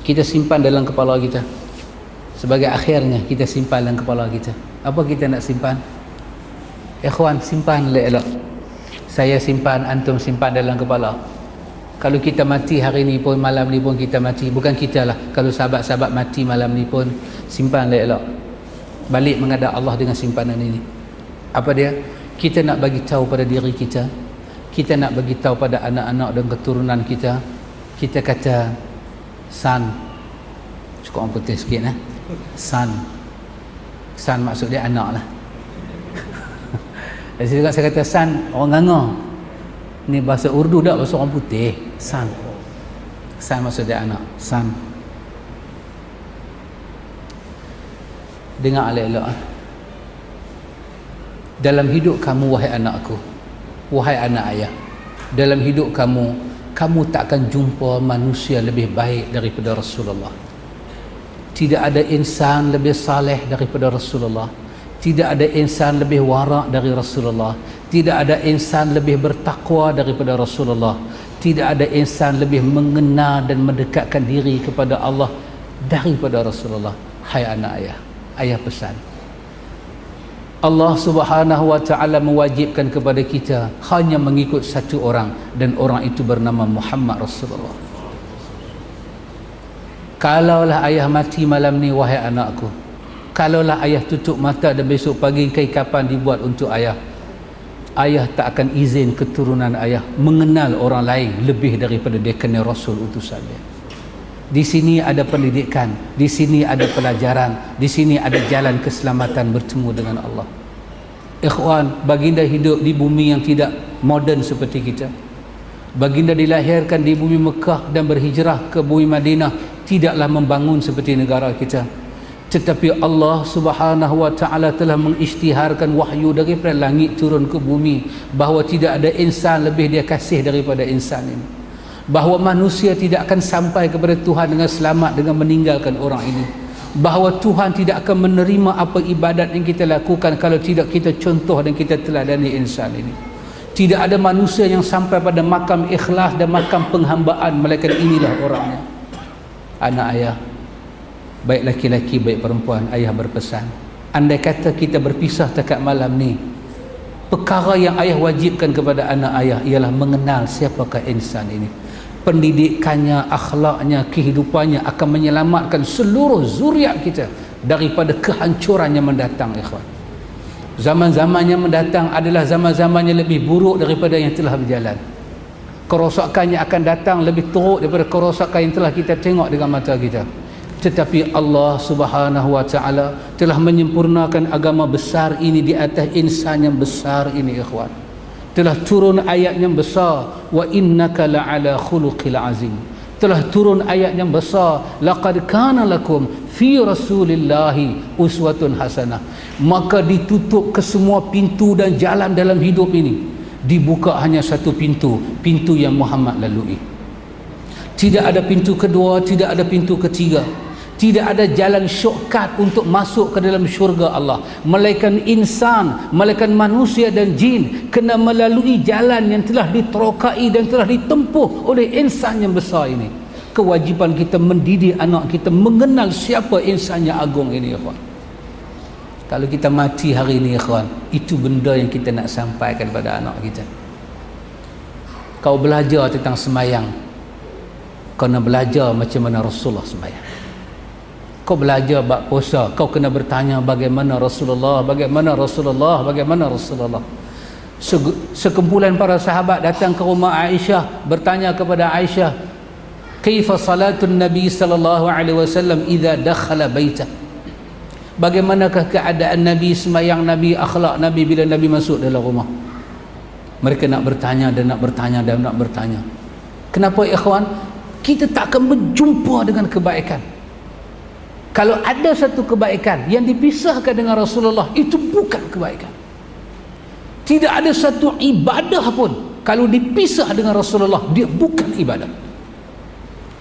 Kita simpan dalam kepala kita. Sebagai akhirnya kita simpan dalam kepala kita. Apa kita nak simpan? Ikhwan simpan elok saya simpan antum simpan dalam kepala kalau kita mati hari ni pun malam ni pun kita mati. Bukan kita lah. Kalau sahabat-sahabat mati malam ni pun simpan elok. Balik menghadap Allah dengan simpanan ini. Apa dia? Kita nak bagi tahu pada diri kita. Kita nak bagi tahu pada anak-anak dan keturunan kita. Kita kata san. Cukup orang putih sikit eh? san. San maksud dia anak lah. [LAUGHS] Juga saya kata san. Orang nganga ni bahasa urdu tak bahasa orang putih. San. San maksud dia anak. San. Dengar elok-elok. Eh? dalam hidup kamu wahai anakku wahai anak ayah dalam hidup kamu kamu tak akan jumpa manusia lebih baik daripada Rasulullah. Tidak ada insan lebih saleh daripada Rasulullah tidak ada insan lebih warak dari Rasulullah tidak ada insan lebih bertakwa daripada Rasulullah tidak ada insan lebih mengenal dan mendekatkan diri kepada Allah daripada Rasulullah hai anak ayah ayah pesan Allah Subhanahu wa taala mewajibkan kepada kita hanya mengikut satu orang dan orang itu bernama Muhammad Rasulullah. Kalaulah ayah mati malam ni wahai anakku. Kalaulah ayah tutup mata dan besok pagi kapan dibuat untuk ayah. Ayah tak akan izin keturunan ayah mengenal orang lain lebih daripada dia kena Rasul utusan dia. Di sini ada pendidikan, di sini ada pelajaran, di sini ada jalan keselamatan bertemu dengan Allah. Ikhwan, baginda hidup di bumi yang tidak moden seperti kita. Baginda dilahirkan di bumi Mekah dan berhijrah ke bumi Madinah tidaklah membangun seperti negara kita. Tetapi Allah Subhanahu wa taala telah mengisytiharkan wahyu daripada langit turun ke bumi bahawa tidak ada insan lebih dia kasih daripada insan ini. Bahawa manusia tidak akan sampai kepada Tuhan dengan selamat dengan meninggalkan orang ini. Bahawa Tuhan tidak akan menerima apa ibadat yang kita lakukan kalau tidak kita contoh dan kita teladani insan ini. Tidak ada manusia yang sampai pada makam ikhlas dan makam penghambaan melainkan inilah orangnya. Anak ayah baik laki-laki baik perempuan ayah berpesan andai kata kita berpisah dekat malam ni perkara yang ayah wajibkan kepada anak ayah ialah mengenal siapakah insan ini pendidikannya, akhlaknya, kehidupannya akan menyelamatkan seluruh zuriat kita daripada kehancuran yang mendatang ikhwan. Zaman-zaman yang mendatang adalah zaman-zaman yang lebih buruk daripada yang telah berjalan. Kerosakannya akan datang lebih teruk daripada kerosakan yang telah kita tengok dengan mata kita. Tetapi Allah Subhanahu wa taala telah menyempurnakan agama besar ini di atas insan yang besar ini ikhwan. Telah turun ayat yang besar wa innaka la'ala khuluqil azim. Telah turun ayat yang besar laqad kana lakum fi rasulillahi uswatun hasanah. Maka ditutup ke semua pintu dan jalan dalam hidup ini. Dibuka hanya satu pintu pintu yang Muhammad lalui. Tidak ada pintu kedua tidak ada pintu ketiga tidak ada jalan shortcut untuk masuk ke dalam syurga Allah. Melainkan insan melainkan manusia dan jin kena melalui jalan yang telah diterokai dan telah ditempuh oleh insan yang besar ini. Kewajipan kita mendidik anak kita mengenal siapa insan yang agung ini ikhwan. Kalau kita mati hari ini ikhwan itu benda yang kita nak sampaikan kepada anak kita. Kau belajar tentang semayang. Kau nak belajar macam mana Rasulullah semayang kau belajar bab puasa. Kau kena bertanya bagaimana Rasulullah bagaimana Rasulullah bagaimana Rasulullah. Sekumpulan para sahabat datang ke rumah Aisyah bertanya kepada Aisyah kaifa salatun nabi sallallahu alaihi wasallam idza dakhala baita? Bagaimanakah keadaan nabi sembahyang nabi akhlak nabi bila nabi masuk dalam rumah? Mereka nak bertanya dan nak bertanya dan nak bertanya. Kenapa ikhwan? Kita tak akan berjumpa dengan kebaikan kalau ada satu kebaikan yang dipisahkan dengan Rasulullah itu bukan kebaikan. Tidak ada satu ibadah pun kalau dipisah dengan Rasulullah dia bukan ibadah.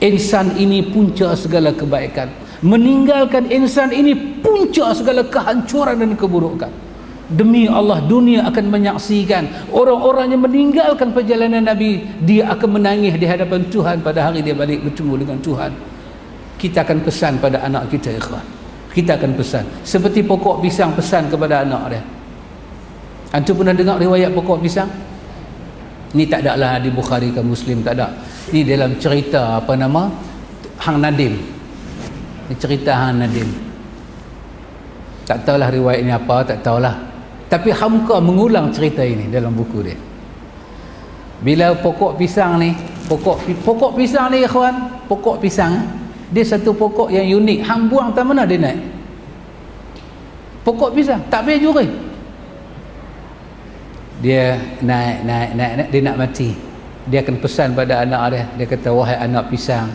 Insan ini punca segala kebaikan. Meninggalkan insan ini punca segala kehancuran dan keburukan. Demi Allah dunia akan menyaksikan orang-orang yang meninggalkan perjalanan Nabi dia akan menangis di hadapan Tuhan pada hari dia balik bertemu dengan Tuhan kita akan pesan pada anak kita ikhwan. Kita akan pesan. Seperti pokok pisang pesan kepada anak dia. Antum pernah dengar riwayat pokok pisang? Ni tak ada lah di Bukhari ke Muslim tak ada. Ni dalam cerita apa nama? Hang Nadim. Ni cerita Hang Nadim. Tak tahulah riwayat ni apa tak tahulah. Tapi Hamka mengulang cerita ini dalam buku dia. Bila pokok pisang ni pokok pokok pisang ni ikhwan pokok pisang eh? Dia satu pokok yang unik. Hang buang tak mana dia naik? Pokok pisang. Tak payah juri dia naik, naik naik naik. Dia nak mati. Dia akan pesan pada anak dia. Dia kata wahai anak pisang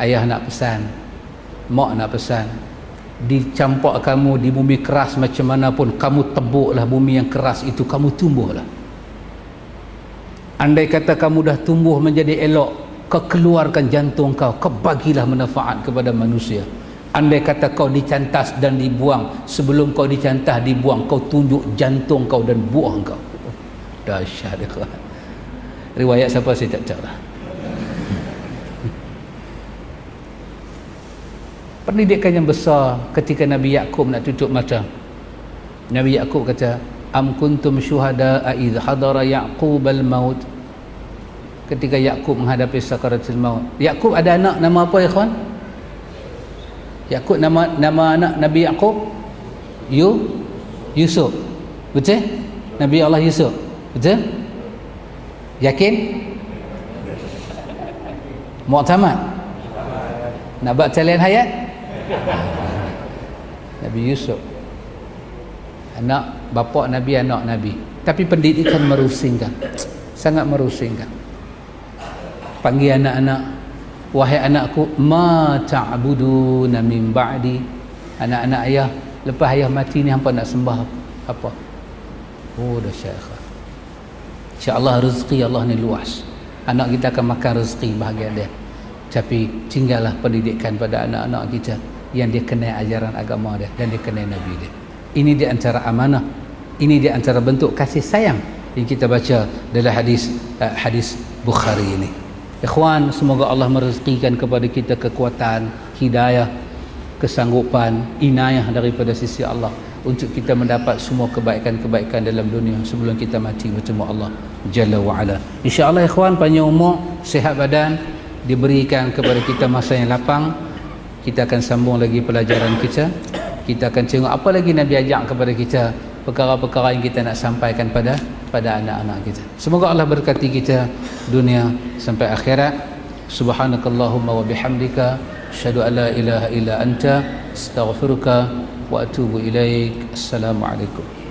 ayah nak pesan mak nak pesan dicampak kamu di bumi keras macam mana pun kamu tebuklah bumi yang keras itu kamu tumbuhlah. Andai kata kamu dah tumbuh menjadi elok kau keluarkan jantung kau kau bagilah manfaat kepada manusia. Andai kata kau dicantas dan dibuang sebelum kau dicantas dibuang kau tunjuk jantung kau dan buang kau. Dahsyat dia riwayat siapa saya tak tahu pendidikan yang besar ketika Nabi Yaakob nak tutup mata Nabi Yaakob kata am kuntum syuhada idh hadara Yaqub al-maut ketika Yakub menghadapi sakaratul maut. Yakub ada anak nama apa kawan? Yakub nama nama anak Nabi Yakub Yu Yusuf. Betul? Nabi Allah Yusuf. Betul? Yakin? Mu'tamad. Nak buat talian hayat? Nabi Yusuf. Anak bapa Nabi anak Nabi. Tapi pendidikan merusingkan. Sangat merusingkan panggil anak-anak. Wahai anakku ma ta'buduna min ba'di. Anak-anak ayah lepas ayah mati ni hampa nak sembah apa? Oh dah syekh insyaallah rezeki Allah ni luas. Anak kita akan makan rezeki bahagia dia. Tapi tinggallah pendidikan pada anak-anak kita yang dia kenal ajaran agama dia dan dia kenal nabi dia. Ini di antara amanah. Ini di antara bentuk kasih sayang yang kita baca dalam hadis uh, hadis Bukhari ini Ikhwan, semoga Allah merezekikan kepada kita kekuatan, hidayah, kesanggupan, inayah daripada sisi Allah untuk kita mendapat semua kebaikan-kebaikan dalam dunia sebelum kita mati bertemu Allah Jalla wa'ala. InsyaAllah ikhwan, panjang umur, sehat badan, diberikan kepada kita masa yang lapang. Kita akan sambung lagi pelajaran kita. Kita akan tengok apa lagi Nabi ajak kepada kita perkara-perkara yang kita nak sampaikan pada pada anak-anak kita. Semoga Allah berkati kita dunia sampai akhirat. Subhanakallahumma wa bihamdika asyhadu an la ilaha illa anta astaghfiruka wa atubu ilaik. Assalamualaikum.